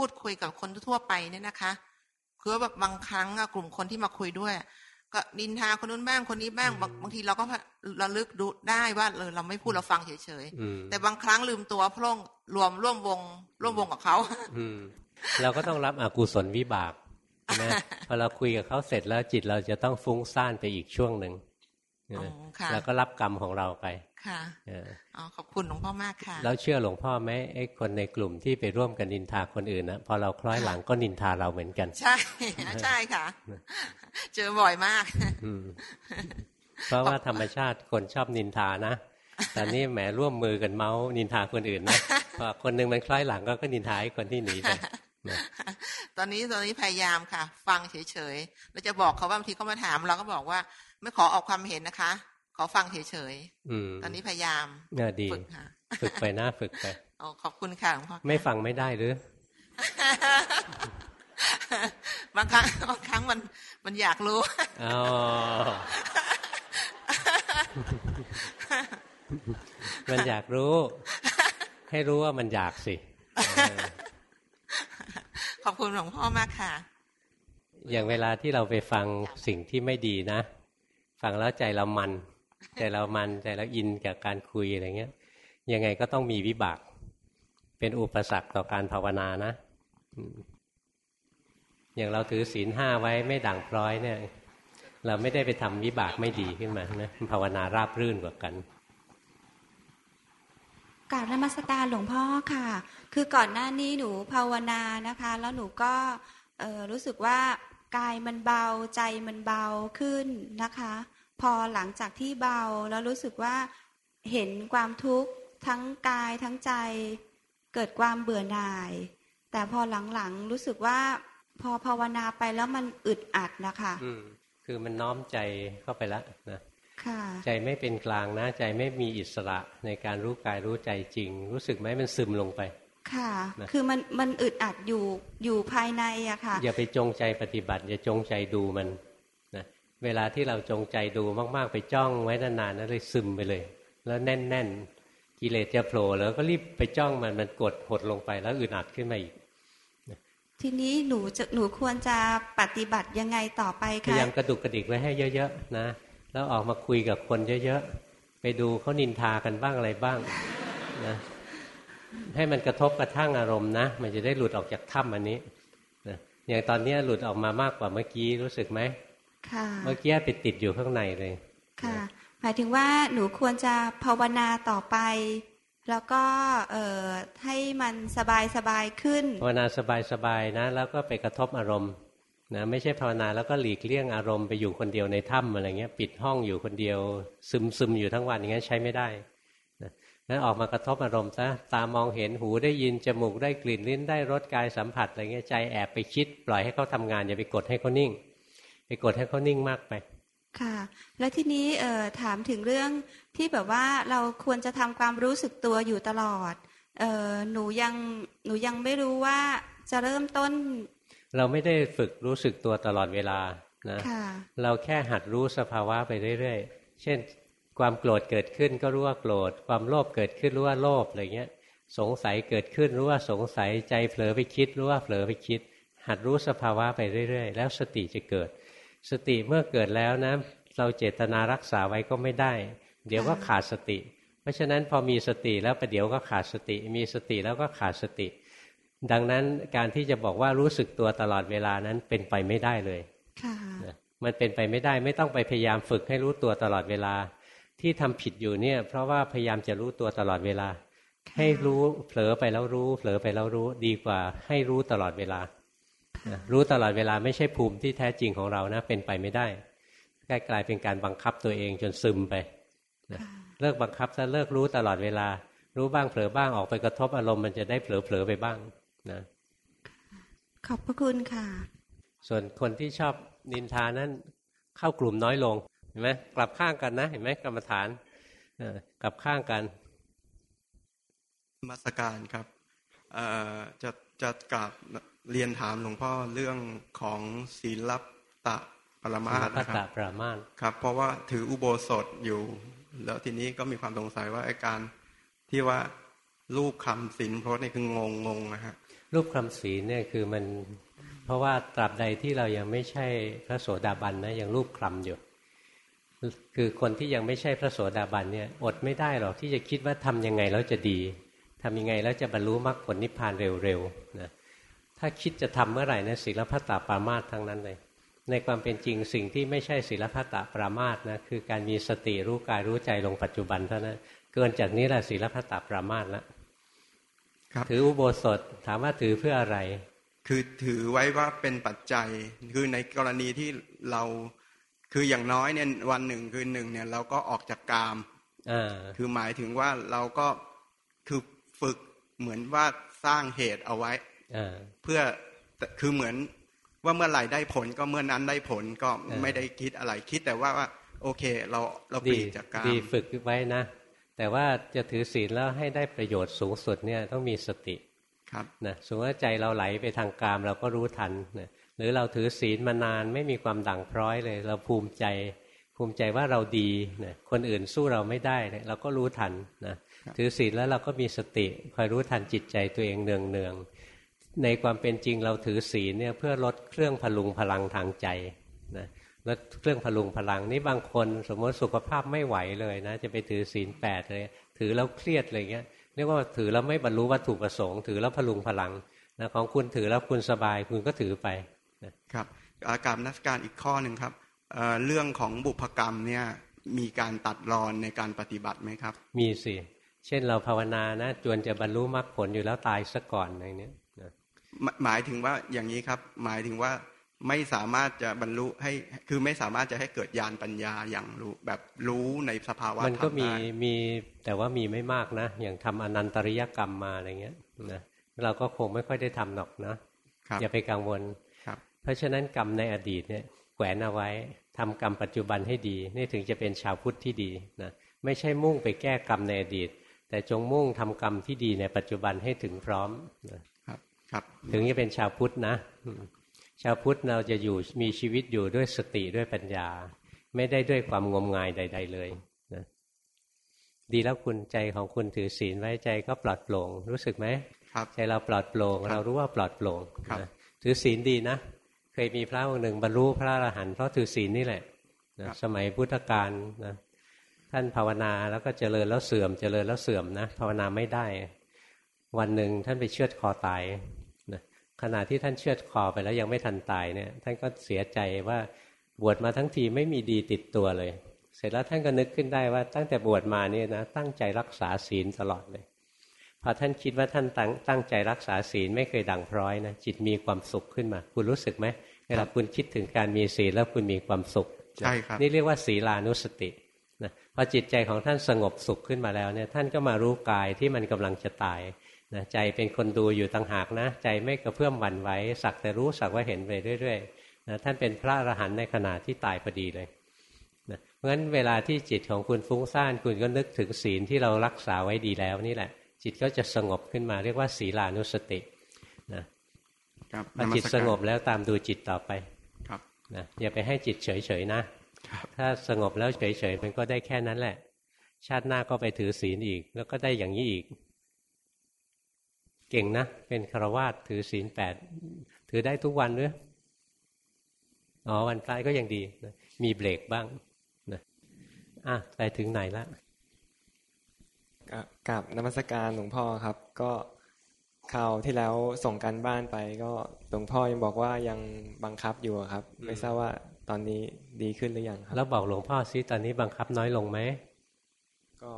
Speaker 15: พูดคุยกับคนทั่วไปเนี่ยนะคะคือว่าแบบบางครั้งอะกลุ่มคนที่มาคุยด้วย ก็นินทาคนนู้นบ้างคนนี้บ้างบางบางทีเราก็ระลึกดูได้ว่าเออเราไม่พูดเราฟังเฉย
Speaker 1: อืม
Speaker 15: ๆแต่บางครั้งลืมตัวพร่งรวมร่วมวง ร่วมวงกับเขา
Speaker 1: อืมเราก็ต้องรับอกุศลวิบากนะพอเราคุยกับเขาเสร็จแล้วจิตเราจะต้องฟุ้งซ่านไปอีกช่วงหนึ่ง
Speaker 15: อ๋อ
Speaker 1: นะ
Speaker 15: ค่ะ
Speaker 1: แล้วก็รับกรรมของเราไป
Speaker 15: ค่ะ
Speaker 1: เออ
Speaker 15: อ๋อขอบคุณหลวงพ่อมากค่ะ
Speaker 1: แล้วเชื่อหลวงพ่อไหมไอ้คนในกลุ่มที่ไปร่วมกันนินทาคนอื่นนะพอเราคล้อยหลังก็นินทาเราเหมือนกัน
Speaker 15: ใช่ใช่ค่ะ เจอบ่อยมาก
Speaker 1: อืมเพราะว่าธรรมชาติคนชอบนินทานะแต่นี่แหมร่วมมือกันเมาส์นินทาคนอื่นนะพอคนหนึ่งมันคล้อยหลังก็ก็นินทาไอ้คนที่หนีไปนะ
Speaker 15: ตอนนี้ตอนนี้พยายามค่ะ ฟังเฉยๆแล้วจะบอกเขาว่าบางทีเขามาถามเราก็บอกว่า ไม่ขอออกความเห็นนะคะข อฟังเฉย
Speaker 1: อืม
Speaker 15: ๆตอนนี้พยายาม
Speaker 1: น่าดี
Speaker 15: ฝึกค่ะ
Speaker 1: ฝึกไปนะฝึกไป
Speaker 15: อ๋อขอบคุณค่ะหลวงพ่อ
Speaker 1: ไม่ฟังไม่ได้หรือ
Speaker 15: บางครั้งบางครั้งมันมันอยากรู้
Speaker 1: อ๋อมันอยากรู้ ให้รู้ว่ามันอยากสิเออ
Speaker 15: ขอบคุณหลวงพ่อมากค่ะ
Speaker 1: อย่างเวลาที่เราไปฟังสิ่งที่ไม่ดีนะ ฟังแล้วใจเรามัน ใจเรามันใจเราอินกับการคุยอะไรเงี้ย ยังไงก็ต้องมีวิบาก เป็นอุปสรรคต่อการภาวนานะอย่างเราถือศีลห้าไว้ไม่ด่างพร้อยเนี่ย เราไม่ได้ไปทำวิบากไม่ดีขึ้นมานะภาวนาราบรื่นกว่ากัน
Speaker 16: กราบนมัสการหลวงพ่อค่ะ คือก่อนหน้านี้หนูภาวนานะคะ แล้วหนูก็รู้สึกว่ากายมันเบาใจมันเบาขึ้นนะคะ พอหลังจากที่เบาแล้วรู้สึกว่าเห็นความทุกข์ทั้งกายทั้งใจ เกิดความเบื่อหน่าย แต่พอหลังๆรู้สึกว่าพอภาวนาไปแล้วมันอึดอัดนะคะ
Speaker 1: อืมคือมันน้อมใจเข้าไปแล้วนะ
Speaker 16: ค่ะ
Speaker 1: ใจไม่เป็นกลางนะใจไม่มีอิสระในการรู้กายรู้ใจจริง รู้สึกไหมมันซึมลงไป
Speaker 16: ค่ะ
Speaker 1: นะ
Speaker 16: คือมันมันอึดอัดอยู่อยู่ภายในอะค่ะ
Speaker 1: อย่าไปจงใจปฏิบัติ อย่าจงใจดูมันนะ เวลาที่เราจงใจดูมาก ๆ ไปจ้องไว้นานๆนั้นเลยซึมไปเลย แล้วแน่น ๆ กิเลสจะโผล่แล้วก็รีบไปจ้องมันมันกดหดลงไปแล้วอึดอัดขึ้นมาอีก
Speaker 16: ทีนี้หนูจะหนูควรจะปฏิบัติยังไงต่อไป
Speaker 1: พยา
Speaker 16: คะ
Speaker 1: ยามกระดุกกระดิกไว้ให้เยอะๆนะแล้วออกมาคุยกับคนเยอะๆไปดูเขานินทากันบ้างอะไรบ้างนะให้มันกระทบกระทั่งอารมณ์นะ มันจะได้หลุดออกจากถ้ำอันนี้นะอย่างตอนเนี้ยหลุดออกมามากกว่าเมื่อกี้รู้สึกไหม
Speaker 16: ค่ะ
Speaker 1: เมื่อกี้ไปติดอยู่ข้างในเลย
Speaker 16: ค่ะ หมายถึงว่าหนูควรจะภาวนาต่อไป แล้วก็เอ่อให้มันสบายสบายๆขึ้น
Speaker 1: ภาวนาสบายๆนะ แล้วก็ไปกระทบอารมณ์นะไม่ใช่ภาวนาแล้วก็หลีกเลี่ยงอารมณ์ไปอยู่คนเดียวในถ้ำอะไรเงี้ย ปิดห้องอยู่คนเดียว ซึมซึมอยู่ทั้งวันอย่างเงี้ยใช้ไม่ได้นะนั้นออกมากระทบอารมณ์ซะตามองเห็นหูได้ยินจมูกได้กลิ่นลิ้นได้รสกายสัมผัสอะไรเงี้ยใจแอบไปคิด ปล่อยให้เขาทำงานอย่าไปกดให้เขานิ่ง ไปกดให้เขานิ่งมากไป
Speaker 16: ค่ะ แล้วทีนี้เอ่อถามถึงเรื่องที่แบบว่าเราควรจะทำความรู้สึกตัวอยู่ตลอดเอ่อหนูยังหนูยังไม่รู้ว่าจะเริ่มต้น
Speaker 1: เราไม่ได้ฝึกรู้สึกตัวตลอดเวลานะ
Speaker 16: ค่ะ
Speaker 1: เราแค่หัดรู้สภาวะไปเรื่อยๆ เช่น ความโกรธเกิดขึ้นก็รู้ว่าโกรธ ความโลภเกิดขึ้นรู้ว่าโลภอะไรเงี้ย สงสัยเกิดขึ้นรู้ว่าสงสัยใจเผลอไปคิดรู้ว่าเผลอไปคิด หัดรู้สภาวะไปเรื่อยๆ แล้วสติจะเกิด สติเมื่อเกิดแล้วนะเราเจตนารักษาไว้ก็ไม่ได้ เดี๋ยวก็ขาดสติ เพราะฉะนั้นพอมีสติแล้วประเดี๋ยวก็ขาดสติ มีสติแล้วก็ขาดสติ ดังนั้นการที่จะบอกว่ารู้สึกตัวตลอดเวลานั้นเป็นไปไม่ได้เลย
Speaker 16: ค่ะ
Speaker 1: นะมันเป็นไปไม่ได้ไม่ต้องไปพยายามฝึกให้รู้ตัวตลอดเวลา ที่ทำผิดอยู่เนี่ย เพราะว่าพยายามจะรู้ตัวตลอดเวลา ให้รู้เผลอไปแล้วรู้ เผลอไปแล้วรู้ดีกว่า ให้รู้ตลอดเวลานะ รู้ตลอดเวลาไม่ใช่ภูมิที่แท้จริงของเรานะ เป็นไปไม่ได้กลายกลายเป็นการบังคับตัวเองจนซึมไปนะเลิกบังคับซะเลิกรู้ตลอดเวลา รู้บ้างเผลอบ้างออกไปกระทบอารมณ์มันจะได้เผลอๆไปบ้างนะ
Speaker 16: ขอบพระคุณค่ะ
Speaker 1: ส่วนคนที่ชอบนินทานั้นเข้ากลุ่มน้อยลงเห็นไหมกลับข้างกันนะ เห็นไหมกรรมฐานกลับข้างกัน
Speaker 17: มาสการครับจะจะกลับ เรียนถามหลวงพ่อเรื่องของศีลตะปรมา
Speaker 1: ตนะครับปรมาต
Speaker 17: ครับ เพราะว่าถืออุโบสถอยู่ แล้วทีนี้ก็มีความสงสัยว่าอาการที่ว่ารูปคำศีลเพราะนี่คืองงงงนะฮะ
Speaker 1: รูปคำศีลเนี่ยคือมันเพราะว่าตราบใดที่เรายังไม่ใช่พระโสดาบันนะยังรูปคลำอยู่ คือคนที่ยังไม่ใช่พระโสดาบันเนี่ยอดไม่ได้หรอกที่จะคิดว่าทํำยังไงแล้วจะดีทำยังไงแล้วจะบรรลุมรรคผลนิพพานเร็วๆนะ ถ้าคิดจะทำเมื่อไหร่นะศีลพัตตาปรามาสทั้งนั้นเลย ในความเป็นจริงสิ่งที่ไม่ใช่ศีลพัตตาปรามาสนะคือการมีสติรู้กายรู้ใจลงปัจจุบันเท่านั้นเกินจากนี้แหละศีลพัตตาปรามาสแล้วถืออุโบสถถามว่าถือเพื่ออะไร
Speaker 17: คือถือไว้ว่าเป็นปัจจัย คือในกรณีที่เราคืออย่างน้อยเนี่ยวันหนึ่งคือหนึ่งเนี่ยเราก็ออกจากกามคือหมายถึงว่าเราก็คือฝึกเหมือนว่าสร้างเหตุเอาไว้ เพื่อคือเหมือนว่าเมื่อไหร่ได้ผลก็เมื่อนั้นได้ผลก็ไม่ได้คิดอะไรคิดแต่ว่าว่า โอเค เราเราปลีกจากการ
Speaker 1: ดีฝึกไว้นะ แต่ว่าจะถือศีลแล้วให้ได้ประโยชน์สูงสุดเนี่ยต้องมีสติ
Speaker 17: ครับ
Speaker 1: นะสมมติว่าใจเราไหลไปทางกามเราก็รู้ทันนะหรือเราถือศีลมานานไม่มีความด่างพร้อยเลย เราภูมิใจภูมิใจว่าเราดีนะคนอื่นสู้เราไม่ได้เเราก็รู้ทันนะถือศีลแล้วเราก็มีสติ คอยรู้ทันจิตใจตัวเองเนืองเนือง ในความเป็นจริงเราถือศีลเนี่ยเพื่อลดเครื่องพลุงพลังทางใจนะลดเครื่องพลุงพลังนี่บางคนสมมติสุขภาพไม่ไหวเลยนะจะไปถือศีลแปดเลยถือแล้วเครียดอะไรเงี้ยเรียกว่าถือแล้วไม่บรรลุวัตถุประสงค์ถือแล้วพลุงพลังนะของคุณถือแล้วคุณสบายคุณก็ถือไป
Speaker 17: ครับอาการนักการอีกข้อหนึ่งครับเรื่องของบุพกรรมเนี่ยมีการตัดรอนในการปฏิบัติไหมครับ
Speaker 1: มีสิ เช่นเราภาวนานะจวนจะบรรลุมรรคผลอยู่แล้วตายซะก่อนอะไรเนี้ย
Speaker 17: หมายถึงว่าอย่างนี้ครับ หมายถึงว่าไม่สามารถจะบรรลุให้คือไม่สามารถจะให้เกิดญาณปัญญาอย่างรู้แบบรู้ในสภาวะ
Speaker 1: มันก็มีมีแต่ว่ามีไม่มากนะ อย่างทำอนันตริยกรรมมาอะไรเงี้ยนะเราก็คงไม่ค่อยได้ทำหรอกนะอย่าไปกังวลเพราะฉะนั้นกรรมในอดีตเนี่ยแขวนเอาไว้ทำกรรมปัจจุบันให้ดี นี่ถึงจะเป็นชาวพุทธที่ดีนะไม่ใช่มุ่งไปแก้กรรมในอดีต แต่จงมุ่งทำกรรมที่ดีในปัจจุบันให้ถึงพร้อม
Speaker 17: นะ ครับครับ
Speaker 1: ถึงจะเป็นชาวพุทธนะ ชาวพุทธเราจะอยู่มีชีวิตอยู่ด้วยสติด้วยปัญญา ไม่ได้ด้วยความงมงายใด ๆ เลยนะดีแล้วคุณใจของคุณถือศีลไว้ใจก็ปลอดโปร่งรู้สึกไหมใจเราปลอดโปร่งเรารู้ว่าปลอดโปร่งนะถือศีลดีนะเคยมีพระองค์หนึ่งบรรลุพระอรหันต์เพราะถือศีลนี่แหละนะสมัยพุทธกาลนะท่านภาวนาแล้วก็เจริญแล้วเสื่อมเจริญแล้วเสื่อมนะภาวนาไม่ได้ วันหนึ่งท่านไปเชือดคอตายนะ ขณะที่ท่านเชือดคอไปแล้วยังไม่ทันตายเนี่ยท่านก็เสียใจว่าบวชมาทั้งทีไม่มีดีติดตัวเลย เสร็จแล้วท่านก็นึกขึ้นได้ว่าตั้งแต่บวชมาเนี่ยนะตั้งใจรักษาศีลตลอดเลยพอท่านคิดว่าท่านตั้งตั้งใจรักษาศีลไม่เคยดังพร้อยนะจิตมีความสุขขึ้นมา คุณรู้สึกไหมเวลาคุณคิดถึงการมีศีลแล้วคุณมีความสุข
Speaker 17: ใช่ครับ
Speaker 1: นี่เรียกว่าศีลานุสตินะพอจิตใจของท่านสงบสุขขึ้นมาแล้วเนี่ยท่านก็มารู้กายที่มันกำลังจะตาย นะใจเป็นคนดูอยู่ต่างหากนะ ใจไม่กระเพื่อมหวั่นไหวสักแต่รู้สักว่าเห็นไปเรื่อยๆนะท่านเป็นพระอรหันต์ในขณะที่ตายพอดีเลยนะเพราะฉะนั้นเวลาที่จิตของคุณฟุ้งซ่านคุณก็นึกถึงศีลที่เรารักษาไว้ดีแล้วนี่แหละ จิตก็จะสงบขึ้นมาเรียกว่าศีลานุสตินะพอจิตสงบแล้วตามดูจิตต่อไป
Speaker 17: ครับ
Speaker 1: นะอย่าไปให้จิตเฉยๆนะถ้าสงบแล้วเฉยๆมันก็ได้แค่นั้นแหละ ชาติหน้าก็ไปถือศีลอีก แล้วก็ได้อย่างนี้อีก เก่งนะ เป็นคารวาสถือศีลแปดถือได้ทุกวันหรืออ๋อวันใกล้ก็ยังดีนะมีเบรกบ้างนะอะไปถึงไหนแล้ว
Speaker 18: กับนมัสการหลวงพ่อครับ ก็คราวที่แล้วส่งกันบ้านไป ก็หลวงพ่อยังบอกว่ายังบังคับอยู่ครับ ไม่ทราบว่าตอนนี้ดีขึ้นหรือยังครับ
Speaker 1: แล้วบอกหลวงพ่อซิตอนนี้บังคับน้อยลงไหม
Speaker 18: ก็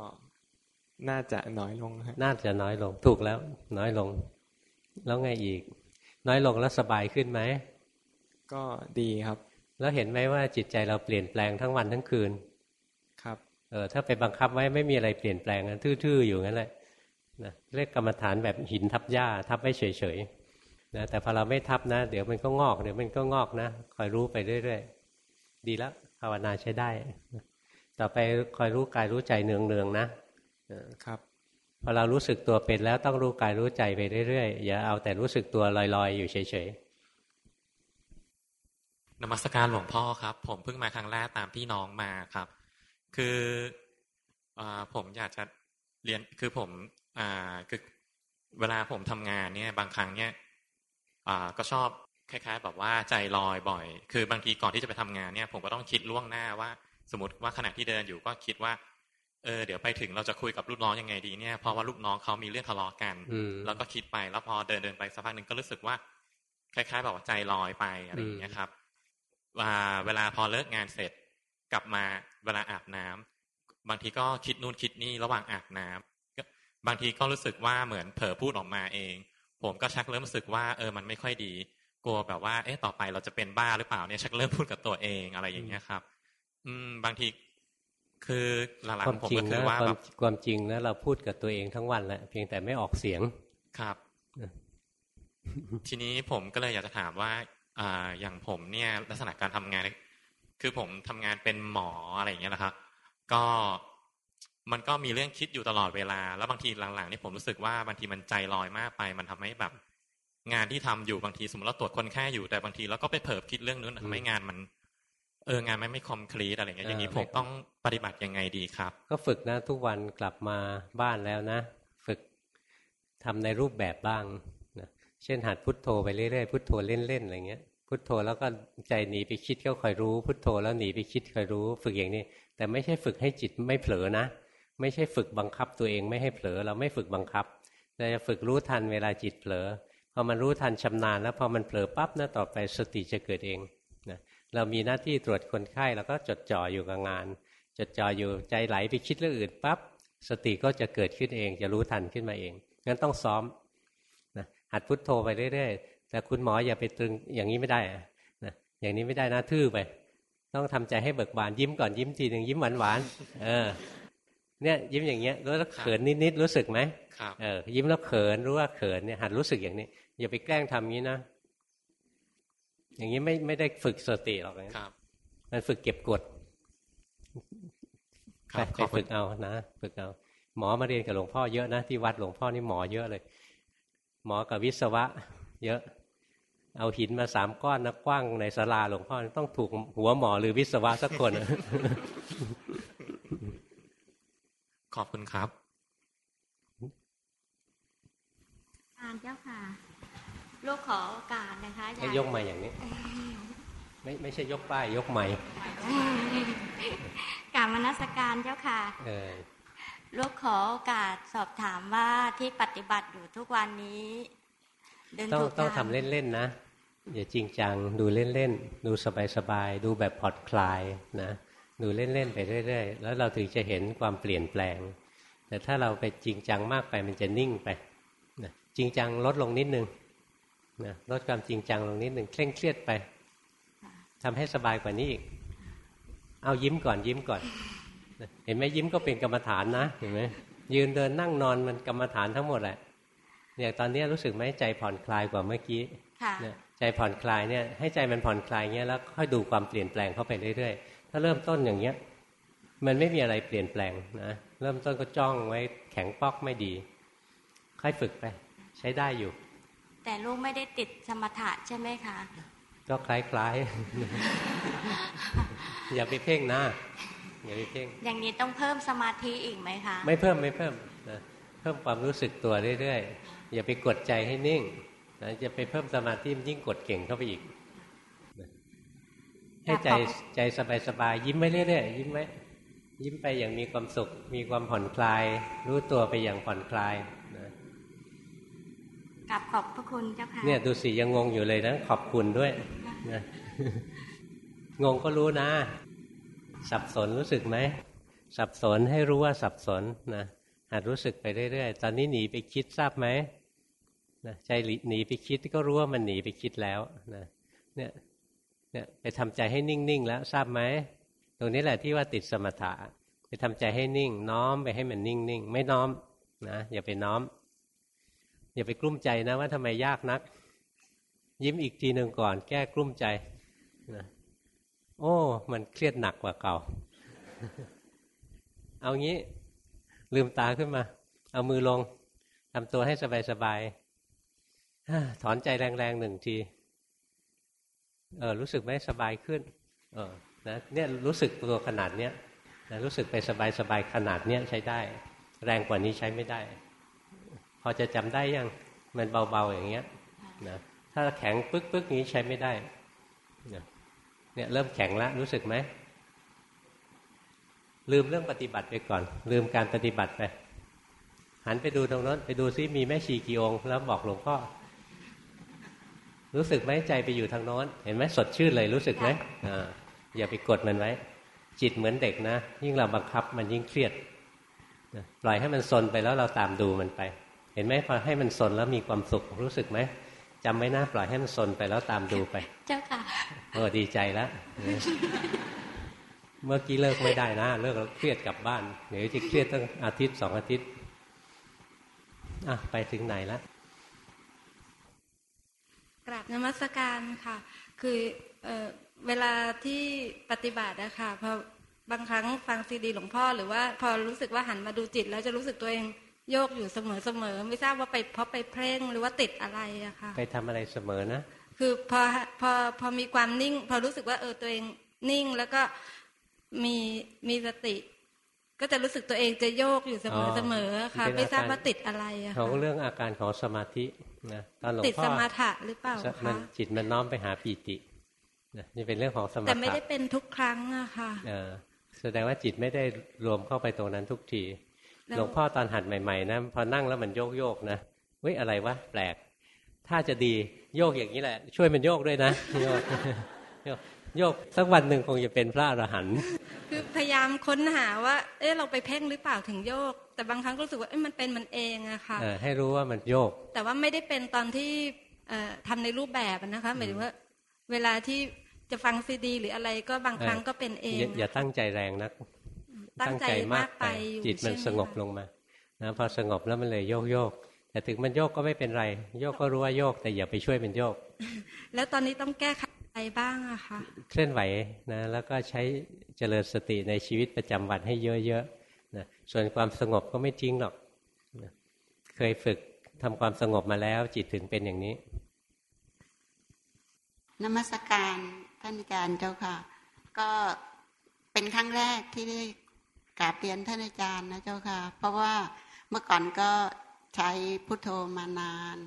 Speaker 18: น่าจะน้อยลงครับ
Speaker 1: น่าจะน้อยลง ถูกแล้ว น้อยลง แล้วไงอีก น้อยลงแล้วสบายขึ้นไหม
Speaker 18: ก็ดีครับ
Speaker 1: แล้วเห็นไหมว่าจิตใจเราเปลี่ยนแปลงทั้งวันทั้งคืน
Speaker 18: ครับ
Speaker 1: เออถ้าไปบังคับไว้ไม่มีอะไรเปลี่ยนแปลงนะทื่อๆอยู่งั้นแหละนะเรียกกรรมฐานแบบหินทับหญ้า ทับไว้เฉยๆนะแต่พอเราไม่ทับนะ เดี๋ยวมันก็งอกเดี๋ยวมันก็งอกนะคอยรู้ไปเรื่อยๆ ดีแล้วภาวนาใช้ได้ ต่อไปคอยรู้กายรู้ใจเนืองๆนะ ครับพอเรารู้สึกตัวเป็นแล้วต้องรู้กายรู้ใจไปเรื่อยๆอย่าเอาแต่รู้สึกตัวลอยๆ อยู่เฉย
Speaker 19: ๆนมัสการหลวงพ่อครับ ผมเพิ่งมาครั้งแรกตามพี่น้องมาครับ คืออผมอยากจะเรียนคือผมอ่าคือเวลาผมทำงานเนี่ย บางครั้งเนี่ยอ่าก็ชอบคล้ายๆ แบบว่าใจลอยบ่อย คือบางทีก่อนที่จะไปทำงานเนี่ย ผมก็ต้องคิดล่วงหน้าว่า สมมติว่าขณะที่เดินอยู่ก็คิดว่า เออเดี๋ยวไปถึงเราจะคุยกับลูกน้องยังไงดีเนี่ยเพราะว่าลูกน้องเขามีเรื่องทะเลาะกันแล้วก็คิดไปแล้วพอเดินเดินไปสักพักหนึ่งก็รู้สึกว่า คล้ายๆแบบว่าใจลอยไปอะไรอย่างเงี้ยครับ ว่าเวลาพอเลิกงานเสร็จกลับมาเวลาอาบน้ำบางทีก็คิดนู่นคิดนี่ระหว่างอาบน้ำบางทีก็รู้สึกว่าเหมือนเผลอพูดออกมาเอง ผมก็ชักเริ่มรู้สึกว่าเออมันไม่ค่อยดี กลัวแบบว่า เอ๊ะต่อไปเราจะเป็นบ้าหรือเปล่าเนี่ยชักเริ่มพูดกับตัวเองอะไรอย่างเงี้ยครับ อืม บางที คือหลังๆผมก็คือว่าแบบ
Speaker 1: ความจริงนะเราพูดกับตัวเองทั้งวันแหละเพียงแต่ไม่ออกเสียง
Speaker 19: ครับทีนี้ผมก็เลยอยากจะถามว่าอ่าอย่างผมเนี่ยลักษณะการทำงาน คือผมทำงานเป็นหมออะไรอย่างเงี้ยนะครับก็มันก็มีเรื่องคิดอยู่ตลอดเวลา แล้วบางทีหลังๆนี่ผมรู้สึกว่าบางทีมันใจลอยมากไป มันทำให้แบบ งานที่ทำอยู่บางทีสมมติเราตรวจคนแค่อยู่แต่บางทีเราก็ไปเผลอคิดเรื่องนู้นทำให้งานมัน เอองานไม่ไม่คอมพลีทอะไรเงี้ยอย่างนี้ผมต้องปฏิบัติยังไงดีครับ
Speaker 1: ก็ฝึกนะทุกวันกลับมาบ้านแล้วนะ ฝึกทำในรูปแบบบ้างนะเช่นหัดพุทโธไปเรื่อยๆพุทโธเล่นๆอะไรเงี้ยพุทโธแล้วก็ใจหนีไปคิดก็คอยรู้ พุทโธแล้วหนีไปคิดคอยรู้ ฝึกอย่างนี้ แต่ไม่ใช่ฝึกให้จิตไม่เผลอนะ ไม่ใช่ฝึกบังคับตัวเองไม่ให้เผลอเราไม่ฝึกบังคับเราจะฝึกรู้ทันเวลาจิตเผลอพอมันรู้ทันชำนาญแล้วพอมันเผลอปั๊บนะต่อไปสติจะเกิดเอง เรามีหน้าที่ตรวจคนไข้เราก็จดจ่ออยู่กับงาน จดจ่ออยู่ใจไหลไปคิดเรื่องอื่นปั๊บสติก็จะเกิดขึ้นเองจะรู้ทันขึ้นมาเองงั้นต้องซ้อมนะหัดพุทโธไปเรื่อยๆแต่คุณหมออย่าไปตรึงอย่างนี้ไม่ได้นะอย่างนี้ไม่ได้นะทื่อไป ต้องทำใจให้เบิกบานยิ้มก่อนยิ้มทีหนึ่งยิ้มหวานหวานเออเนี่ยยิ้มอย่างเงี้ยแล้วเขินนิดๆรู้สึกไหมเออยิ้มแล้วเขินรู้ว่าเขินเนี่ยหัดรู้สึกอย่างนี้ อย่าไปแกล้งทำงี้นะ อย่างนี้ไม่ไม่ได้ฝึกสติหรอกนะครับ มันฝึกเก็บกดไปฝึกเอานะฝึกเอา หมอมาเรียนกับหลวงพ่อเยอะนะที่วัดหลวงพ่อนี่หมอเยอะเลย หมอกับวิศวะ เยอะ เอาหินมาสามก้อนนะกว้างในศาลาหลวงพ่อต้องถูกหัวหมอหรือวิศวะสักคน
Speaker 19: ขอบคุณครับ
Speaker 8: อ่านเจ้าค่ะ ลูกขอโอกาสนะคะ
Speaker 1: ให้ยกมาอย่างนี้ ไม่ไม่ใช่ยกป้ายยกใหม่
Speaker 8: กาบมนัสการเจ้าค่ะลูกขอโอกาสสอบถามว่าที่ปฏิบัติอยู่ทุกวันนี้
Speaker 1: ต้องต้องทำเล่นๆนะอย่าจริงจังดูเล่นๆ ดูสบายๆ ดูแบบผ่อนคลายนะดูเล่นๆไปเรื่อยๆ แล้วเราถึงจะเห็นความเปลี่ยนแปลง แต่ถ้าเราไปจริงจังมากไปมันจะนิ่งไปจริงจังลดลงนิดนึง นะลดความจริงจังลงนิดหนึ่งเคร่งเครียดไปทำให้สบายกว่านี้อีก เอายิ้มก่อนยิ้มก่อน เห็นไหมยิ้มก็เป็นกรรมฐานนะเห็นไหมยืนเดินนั่งนอนมันกรรมฐานทั้งหมดแหละเนี่ยตอนนี้รู้สึกไหมใจผ่อนคลายกว่าเมื่อกี้ใจผ่อนคลายเนี่ยให้ใจมันผ่อนคลายเงี้ยแล้วค่อยดูความเปลี่ยนแปลงเข้าไปเรื่อยๆ ถ้าเริ่มต้นอย่างเงี้ย มันไม่มีอะไรเปลี่ยนแปลงนะเริ่มต้นก็จ้องไว้แข็งปอกไม่ดี ค่อยฝึกไป ใช้ได้อยู่
Speaker 8: แต่ลูกไม่ได้ติดสมถะใช่ไหมคะ
Speaker 1: ก็คล้ายๆ อย่าไปเพ่งนะ อย่าไปเพ่ง
Speaker 8: อย่างนี้ต้องเพิ่มสมาธิอีกไหมคะ
Speaker 1: ไม่เพิ่มไม่เพิ่มนะเพิ่มความรู้สึกตัวเรื่อยๆ อย่าไปกดใจให้นิ่งนะจะไปเพิ่มสมาธิยิ่งกดเก่งเข้าไปอีก ให้ใจใจสบายๆ ยิ้มไว้เรื่อยๆ ยิ้มไว้ยิ้มไปอย่างมีความสุข มีความผ่อนคลาย รู้ตัวไปอย่างผ่อนคลาย
Speaker 8: กับขอบพระคุณเจ้าค่ะ
Speaker 1: เนี่ยดูสิยังงงอยู่เลยนะขอบคุณด้วยนะงงก็รู้นะ สับสนรู้สึกไหมสับสนให้รู้ว่าสับสนนะหัดรู้สึกไปเรื่อยๆตอนนี้หนีไปคิดทราบไหมนะใจหนีไปคิดก็รู้ว่ามันหนีไปคิดแล้วนะเนี่ยเนี่ยไปทำใจให้นิ่งๆแล้วทราบไหมตรงนี้แหละที่ว่าติดสมถะไปทำใจให้นิ่ง น้อมไปให้มันนิ่งนิ่งไม่น้อมนะอย่าไปน้อม อย่าไปกลุ้มใจนะว่าทำไมยากนัก ยิ้มอีกทีหนึ่งก่อน แก้กลุ้มใจนะโอ้ มันเครียดหนักกว่าเก่า เอางี้ ลืมตาขึ้นมา เอามือลงทำตัวให้สบายๆถอนใจแรงๆหนึ่งที เออ รู้สึกไหมสบายขึ้น เออนะเนี่ยรู้สึกตัวขนาดเนี้ยนะรู้สึกไปสบายๆขนาดเนี้ยใช้ได้ แรงกว่านี้ใช้ไม่ได้ พอจะจำได้ยังมันเบาๆอย่างเงี้ยนะถ้าแข็งปึ๊กๆนี้ใช้ไม่ได้เนี่ยเริ่มแข็งแล้วรู้สึกไหมลืมเรื่องปฏิบัติไปก่อน ลืมการปฏิบัติไปหันไปดูตรงนั้น ไปดูซิมีแม่ชีกี่องค์แล้วบอกหลวงพ่อรู้สึกไหมใจไปอยู่ทางโน้น เห็นไหมสดชื่นเลยรู้สึกไหมอ่าอย่าไปกดมันไว้ จิตเหมือนเด็กนะ ยิ่งเราบังคับมันยิ่งเครียดปล่อยให้มันซนไปแล้วเราตามดูมันไป เห็นไหมพอให้มันซนแล้วมีความสุขรู้สึกไหมจำไว้นะปล่อยให้มันซนไปแล้วตามดูไป
Speaker 8: เจ้าค่ะ
Speaker 1: โอ้ดีใจแล้วเมื่อกี้เลิกไม่ได้นะ เลิกแล้วเครียดกลับบ้านเดี๋ยวจะเครียดตั้งอาทิตย์สองอาทิตย์อะไปถึงไหนแล้ว
Speaker 20: กราบนมัสการค่ะ คือเอเวลาที่ปฏิบัติอะค่ะพอบางครั้งฟังซีดีหลวงพ่อ หรือว่าพอรู้สึกว่าหันมาดูจิต แล้วจะรู้สึกตัวเอง โยกอยู่เสมอเสมอไม่ทราบว่าไปเพราะไปเพ่งหรือว่าติดอะไรอะค่ะ
Speaker 1: ไปทำอะไรเสมอนะ
Speaker 20: คือพอพอพอมีความนิ่ง พอรู้สึกว่าเออตัวเองนิ่งแล้วก็มีมีสติ ก็จะรู้สึกตัวเองจะโยกอยู่เสมอเสมอค่ะ ไม่ทราบว่าติดอะไรอะ
Speaker 1: ค่ะของเรื่องอาการของสมาธินะตอนหลวงพ่อ
Speaker 20: ติดสมาธิหรือเปล่าคะ
Speaker 1: จิตมันน้อมไปหาปีตินี่เป็นเรื่องของสมาธิแต่
Speaker 20: ไม่ได้เป็นทุกครั้งอะค่ะ
Speaker 1: แสดงว่าจิตไม่ได้รวมเข้าไปตรงนั้นทุกที หลวงพ่อตอนหัดใหม่ๆนะพอนั่งแล้วมันโยกโยกนะเฮ้ยอะไรวะแปลก ถ้าจะดีโยกอย่างนี้แหละ ช่วยมันโยกด้วยนะโยกโยกสักวันหนึ่งคงจะเป็นพระอรหันต์
Speaker 20: คือพยายามค้นหาว่า เอ๊ะเราไปเพ่งหรือเปล่าถึงโยก แต่บางครั้งรู้สึกว่าเอ๊ะมันเป็นมันเองอะค่ะ
Speaker 1: ให้รู้ว่ามันโยก
Speaker 20: แต่ว่าไม่ได้เป็นตอนที่ทำในรูปแบบนะคะหมายถึงว่า เวลาที่จะฟังซีดี หรืออะไรก็บางครั้งก็เป็นเอง
Speaker 1: อย่าตั้งใจแรงนัก
Speaker 20: ตั้งใจมากไป
Speaker 1: จิตมันสงบลงมานะพอสงบแล้วมันเลยโยกโยกแต่ถึงมันโยกก็ไม่เป็นไร โยกก็รู้ว่าโยก แต่อย่าไปช่วยมันโยก
Speaker 20: แล้วตอนนี้ต้องแก้ไขอะไรบ้างอะคะ
Speaker 1: เคลื่อนไหวนะแล้วก็ใช้เจริญสติในชีวิตประจำวันให้เยอะๆนะส่วนความสงบก็ไม่จริงหรอกนะเคยฝึกทำความสงบมาแล้ว จิตถึงเป็นอย่างนี้
Speaker 21: นมัสการท่านอาจารย์เจ้าค่ะ ก็เป็นครั้งแรกที่ได้ กราบเรียนท่านอาจารย์นะเจ้าค่ะ เพราะว่าเมื่อก่อนก็ใช้พุทโธมานาน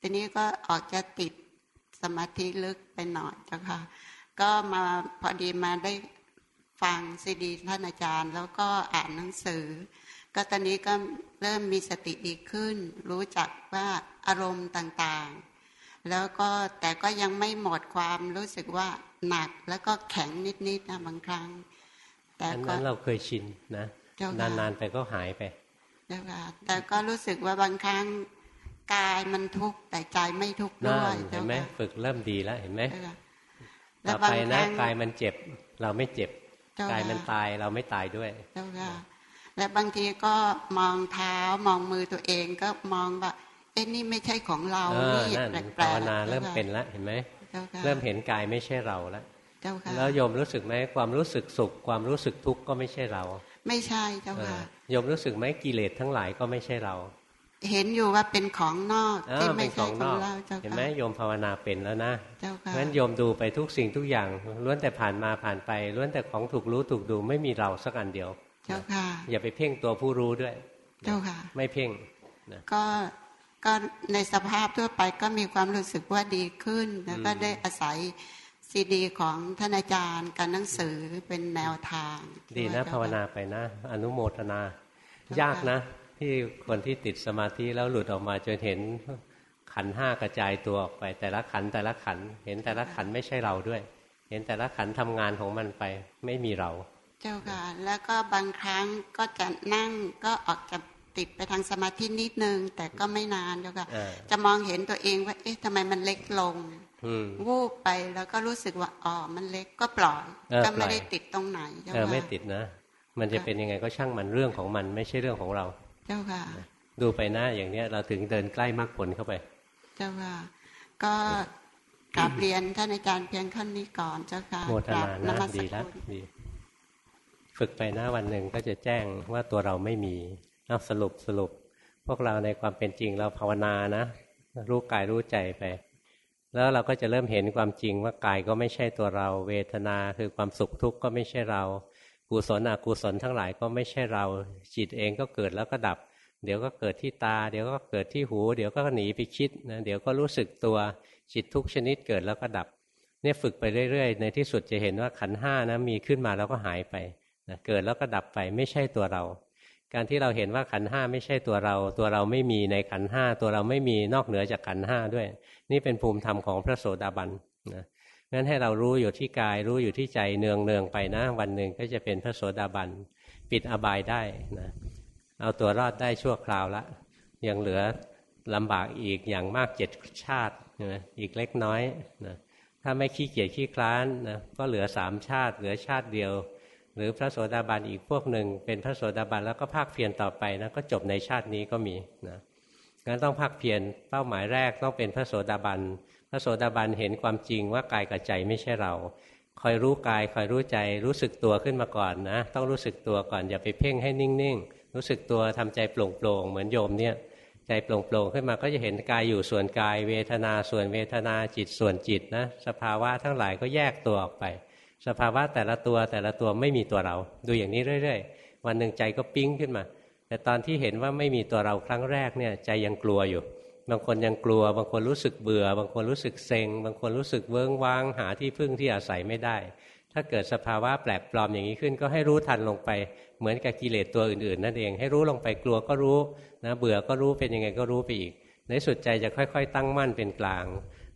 Speaker 21: ทีนี้ก็ออกจะติดสมาธิลึกไปหน่อยเจ้าค่ะ ก็มาพอดีมาได้ฟังซีดีท่านอาจารย์ แล้วก็อ่านหนังสือ ก็ตอนนี้ก็เริ่มมีสติดีขึ้น รู้จักว่าอารมณ์ต่างๆ แล้วก็แต่ก็ยังไม่หมดความรู้สึกว่าหนักแล้วก็แข็งนิดๆนะบางครั้ง
Speaker 1: แต่ก็นั้นเราเคยชินนะนานๆไปก็หายไป
Speaker 21: แต่ก็รู้สึกว่าบางครั้งกายมันทุกข์แต่ใจไม่ทุกข์ด้วย
Speaker 1: เห็นไหมฝึกเริ่มดีแล้วเห็นไหมต่อไปนะกายมันเจ็บ เราไม่เจ็บกายมันตายเราไม่ตายด้วย
Speaker 21: และบางทีก็มองเท้ามองมือตัวเองก็มองว่าเอ็นี่ไม่ใช่ของเรา
Speaker 1: นี่แปลกๆนาเริ่มเป็นแล้วเห็นไหมเริ่มเห็นกายไม่ใช่เราแล้ว แล้วโยมรู้สึกไหมความรู้สึกสุข ความรู้สึกทุกข์ก็ไม่ใช่เรา
Speaker 21: ไม่ใช่เจ้าค่ะ
Speaker 1: โยมรู้สึกไหมกิเลสทั้งหลายก็ไม่ใช่เรา
Speaker 21: เห็นอยู่ว่าเป็นของนอกที่ไม่ใช่ของเราเจ้าค่ะ
Speaker 1: เห็นไหมโยมภาวนาเป็นแล้วนะเจ้าค่ะงั้นโยมดูไปทุกสิ่งทุกอย่างล้วนแต่ผ่านมาผ่านไปล้วนแต่ของถูกรู้ถูกดูไม่มีเราสักอันเดียว
Speaker 21: เจ้าค่ะ
Speaker 1: อย่าไปเพ่งตัวผู้รู้ด้วย
Speaker 21: เจ้าค่ะ
Speaker 1: ไม่เพ่ง
Speaker 21: ก็ก็ในสภาพทั่วไปก็มีความรู้สึกว่าดีขึ้น แล้วก็ได้อาศัย ซีดีของท่านอาจารย์กับหนังสือเป็นแนวทาง
Speaker 1: ดีนะภาวนาไปนะ อนุโมทนา ยากนะ ที่คนที่ติดสมาธิแล้วหลุดออกมาจนเห็นขันห้ากระจายตัวออกไป แต่ละขันแต่ละขัน เห็นแต่ละขันไม่ใช่เราด้วย เห็นแต่ละขันทำงานของมันไปไม่มีเรา
Speaker 21: เจ้าค่ะ แล้วก็บางครั้งก็จะนั่งก็ออกจะติดไปทางสมาธินิดนึง แต่ก็ไม่นานเจ้าค่ะจะมองเห็นตัวเองว่าเอ๊ะทำไมมันเล็กลง วูบไปแล้วก็รู้สึกว่าอ๋อมันเล็กก็ปล่อยก็ไม่ได้ติดตรงไหน
Speaker 1: เออไม่ติดนะ มันจะเป็นยังไงก็ช่างมันเรื่องของมันไม่ใช่เรื่องของเรา
Speaker 15: เจ้าค่ะ
Speaker 1: ดูไปหน้าอย่างเนี้ยเราถึงเดินใกล้มากผลเข้าไป
Speaker 15: เจ้าค่ะ ก็กราบเรียนท่านอาจารย์เพียงขั้นนี้ก่อนเจ้าค่ะ
Speaker 1: โมทนานะดีแล้วดี ฝึกไปหน้าวันหนึ่งก็จะแจ้งว่าตัวเราไม่มีเอาสรุปสรุป พวกเราในความเป็นจริงเราภาวนานะ รู้กายรู้ใจไป แล้วเราก็จะเริ่มเห็นความจริงว่ากายก็ไม่ใช่ตัวเรา เวทนาคือความสุขทุกข์ก็ไม่ใช่เรากุศลอกุศลทั้งหลายก็ไม่ใช่เรา จิตเองก็เกิดแล้วก็ดับ เดี๋ยวก็เกิดที่ตา เดี๋ยวก็เกิดที่หู เดี๋ยวก็หนีไปคิดนะเดี๋ยวก็รู้สึกตัวจิตทุกชนิดเกิดแล้วก็ดับ เนี่ยฝึกไปเรื่อยๆ ในที่สุดจะเห็นว่าขันห้านะมีขึ้นมาแล้วก็หายไปนะเกิดแล้วก็ดับไปไม่ใช่ตัวเรา การที่เราเห็นว่าขันห้าไม่ใช่ตัวเรา ตัวเราไม่มีในขันห้าตัวเราไม่มีนอกเหนือจากขันห้าด้วย นี่เป็นภูมิธรรมของพระโสดาบันนะงั้นให้เรารู้อยู่ที่กายรู้อยู่ที่ใจเนืองเนืองไปนะ วันหนึ่งก็จะเป็นพระโสดาบันปิดอบายได้นะเอาตัวรอดได้ชั่วคราวละ ยังเหลือลำบากอีกอย่างมากเจ็ดชาตินะอีกเล็กน้อยนะถ้าไม่ขี้เกียจขี้คลานนะก็เหลือสามชาติ เหลือชาติเดียว หรือพระโสดาบันอีกพวกหนึ่งเป็นพระโสดาบันแล้วก็ภาคเพียรต่อไปนะก็จบในชาตินี้ก็มีนะ งั้นต้องภาคเพียรเป้าหมายแรกต้องเป็นพระโสดาบันพระโสดาบันเห็นความจริงว่ากายกับใจไม่ใช่เรา คอยรู้กายคอยรู้ใจรู้สึกตัวขึ้นมาก่อนนะ ต้องรู้สึกตัวก่อนอย่าไปเพ่งให้นิ่งๆ รู้สึกตัวทำใจโปร่งๆ เหมือนโยมเนี่ยใจโปร่งๆขึ้นมาก็จะเห็นกายอยู่ส่วนกาย เวทนาส่วนเวทนาจิตส่วนจิตนะสภาวะทั้งหลายก็แยกตัวออกไป สภาวะแต่ละตัวแต่ละตัวไม่มีตัวเรา ดูอย่างนี้เรื่อย ๆ วันหนึ่งใจก็ปิ้งขึ้นมา แต่ตอนที่เห็นว่าไม่มีตัวเราครั้งแรกเนี่ยใจยังกลัวอยู่ บางคนยังกลัว บางคนรู้สึกเบื่อ บางคนรู้สึกเซ็ง บางคนรู้สึกเวิ้งว้าง หาที่พึ่งที่อาศัยไม่ได้ ถ้าเกิดสภาวะแปลกปลอมอย่างนี้ขึ้น ก็ให้รู้ทันลงไป เหมือนกับกิเลสตัวอื่นๆ นั่นเอง ให้รู้ลงไปกลัวก็รู้นะเบื่อก็รู้เป็นยังไงก็รู้ไปอีก ในสุดใจจะค่อย ๆ ตั้งมั่นเป็นกลาง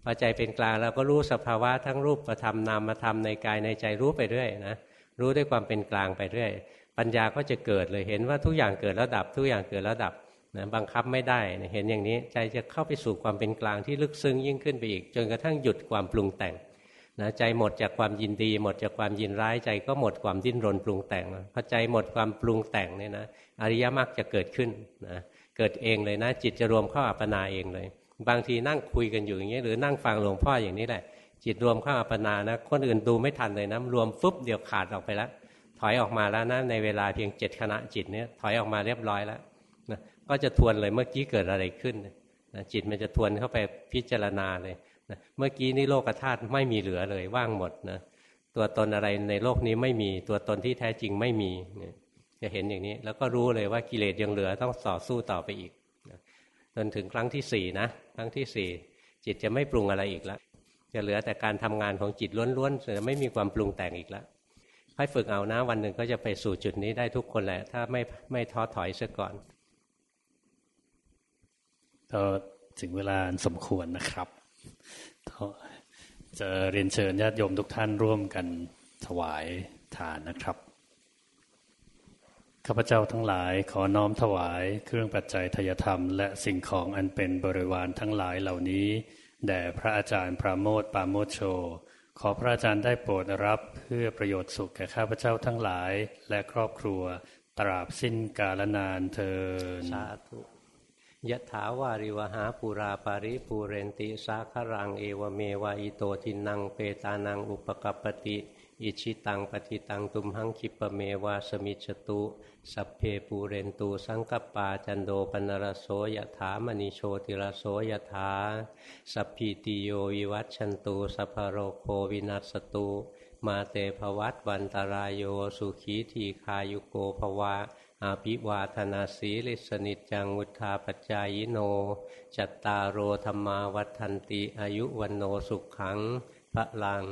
Speaker 1: พอใจเป็นกลางเราก็รู้สภาวะทั้งรูปธรรมนามธรรมในกายในใจรู้ไปเรื่อยนะรู้ด้วยความเป็นกลางไปเรื่อย ปัญญาก็จะเกิดเลยเห็นว่าทุกอย่างเกิดแล้วดับ ทุกอย่างเกิดแล้วดับนะบังคับไม่ได้เห็นอย่างนี้ใจจะเข้าไปสู่ความเป็นกลางที่ลึกซึ้งยิ่งขึ้นไปอีก จนกระทั่งหยุดความปรุงแต่งนะใจหมดจากความยินดี หมดจากความยินร้ายใจก็หมดความดิ้นรนปรุงแต่งพอใจหมดความปรุงแต่งเนี่ยนะอริยมรรคจะเกิดขึ้นนะเกิดเองเลยนะ จิตจะรวมเข้าอัปปนาเองเลย บางทีนั่งคุยกันอยู่อย่างนี้หรือนั่งฟังหลวงพ่ออย่างนี้แหละ จิตรวมเข้าอัปปนานะคนอื่นดูไม่ทันเลยนะรวมฟึบเดียวขาดออกไปแล้ว ถอยออกมาแล้วนะในเวลาเพียงเจ็ดขณะจิตเนี่ยถอยออกมาเรียบร้อยแล้วนะก็จะทวนเลยเมื่อกี้เกิดอะไรขึ้นนะจิตมันจะทวนเข้าไปพิจารณาเลยนะเมื่อกี้นี่โลกธาตุไม่มีเหลือเลยว่างหมดนะตัวตนอะไรในโลกนี้ไม่มีตัวตนที่แท้จริงไม่มีนี่ยจะเห็นอย่างนี้ แล้วก็รู้เลยว่ากิเลสยังเหลือต้องต่อสู้ต่อไปอีกจนถึงครั้งที่สี่นะครั้งที่สี่จิตจะไม่ปรุงอะไรอีกแล้วจะเหลือแต่การทำงานของจิตล้วนๆจะไม่มีความปรุงแต่งอีกแล้ว ค่อยฝึกเอานะวันหนึ่งก็จะไปสู่จุดนี้ได้ทุกคนแหละ ถ้าไม่ไม่ท้อถอยเสียก่อน
Speaker 22: ก็ถึงเวลาสมควรนะครับจะเรียนเชิญญาติโยมทุกท่านร่วมกันถวายทานนะครับข้าพเจ้าทั้งหลายขอน้อมถวายเครื่องปัจจัยทยธรรม และสิ่งของอันเป็นบริวารทั้งหลายเหล่านี้ แด่พระอาจารย์พระโมทปาโมโช ขอพระอาจารย์ได้โปรดรับเพื่อประโยชน์สุขแก่ข้าพเจ้าทั้งหลายและครอบครัวตราบสิ้นกาลนานเทิน
Speaker 1: สาธุยะถาวาริวหาปุราปาริปูเรนติสาครังเอวเมวะอิโตทินังเปตานังอุปกปติ อิจฉิตังปัตถิตังตุมหัง ขิปปะเมวะ สะมิชฌะตุ สัพเพปูเรนตุ สังกัปปาจันโท ปัณณะระโส ยะถา มะณิ โชติระโส ยะถาสัพพีติโยวิวัชชันตุ สัพพะโรโควินัสสะตุ มาเต ภะวัตวันตะราโยสุขีทีฆายุโก ภะวะอะภิวาทะนะสีลิสสะ นิจจังวุฑฒาปะจายิโน จัตตาโร ธัมมาวัฑฒันติอายุวัณโณสุขขังพระลัง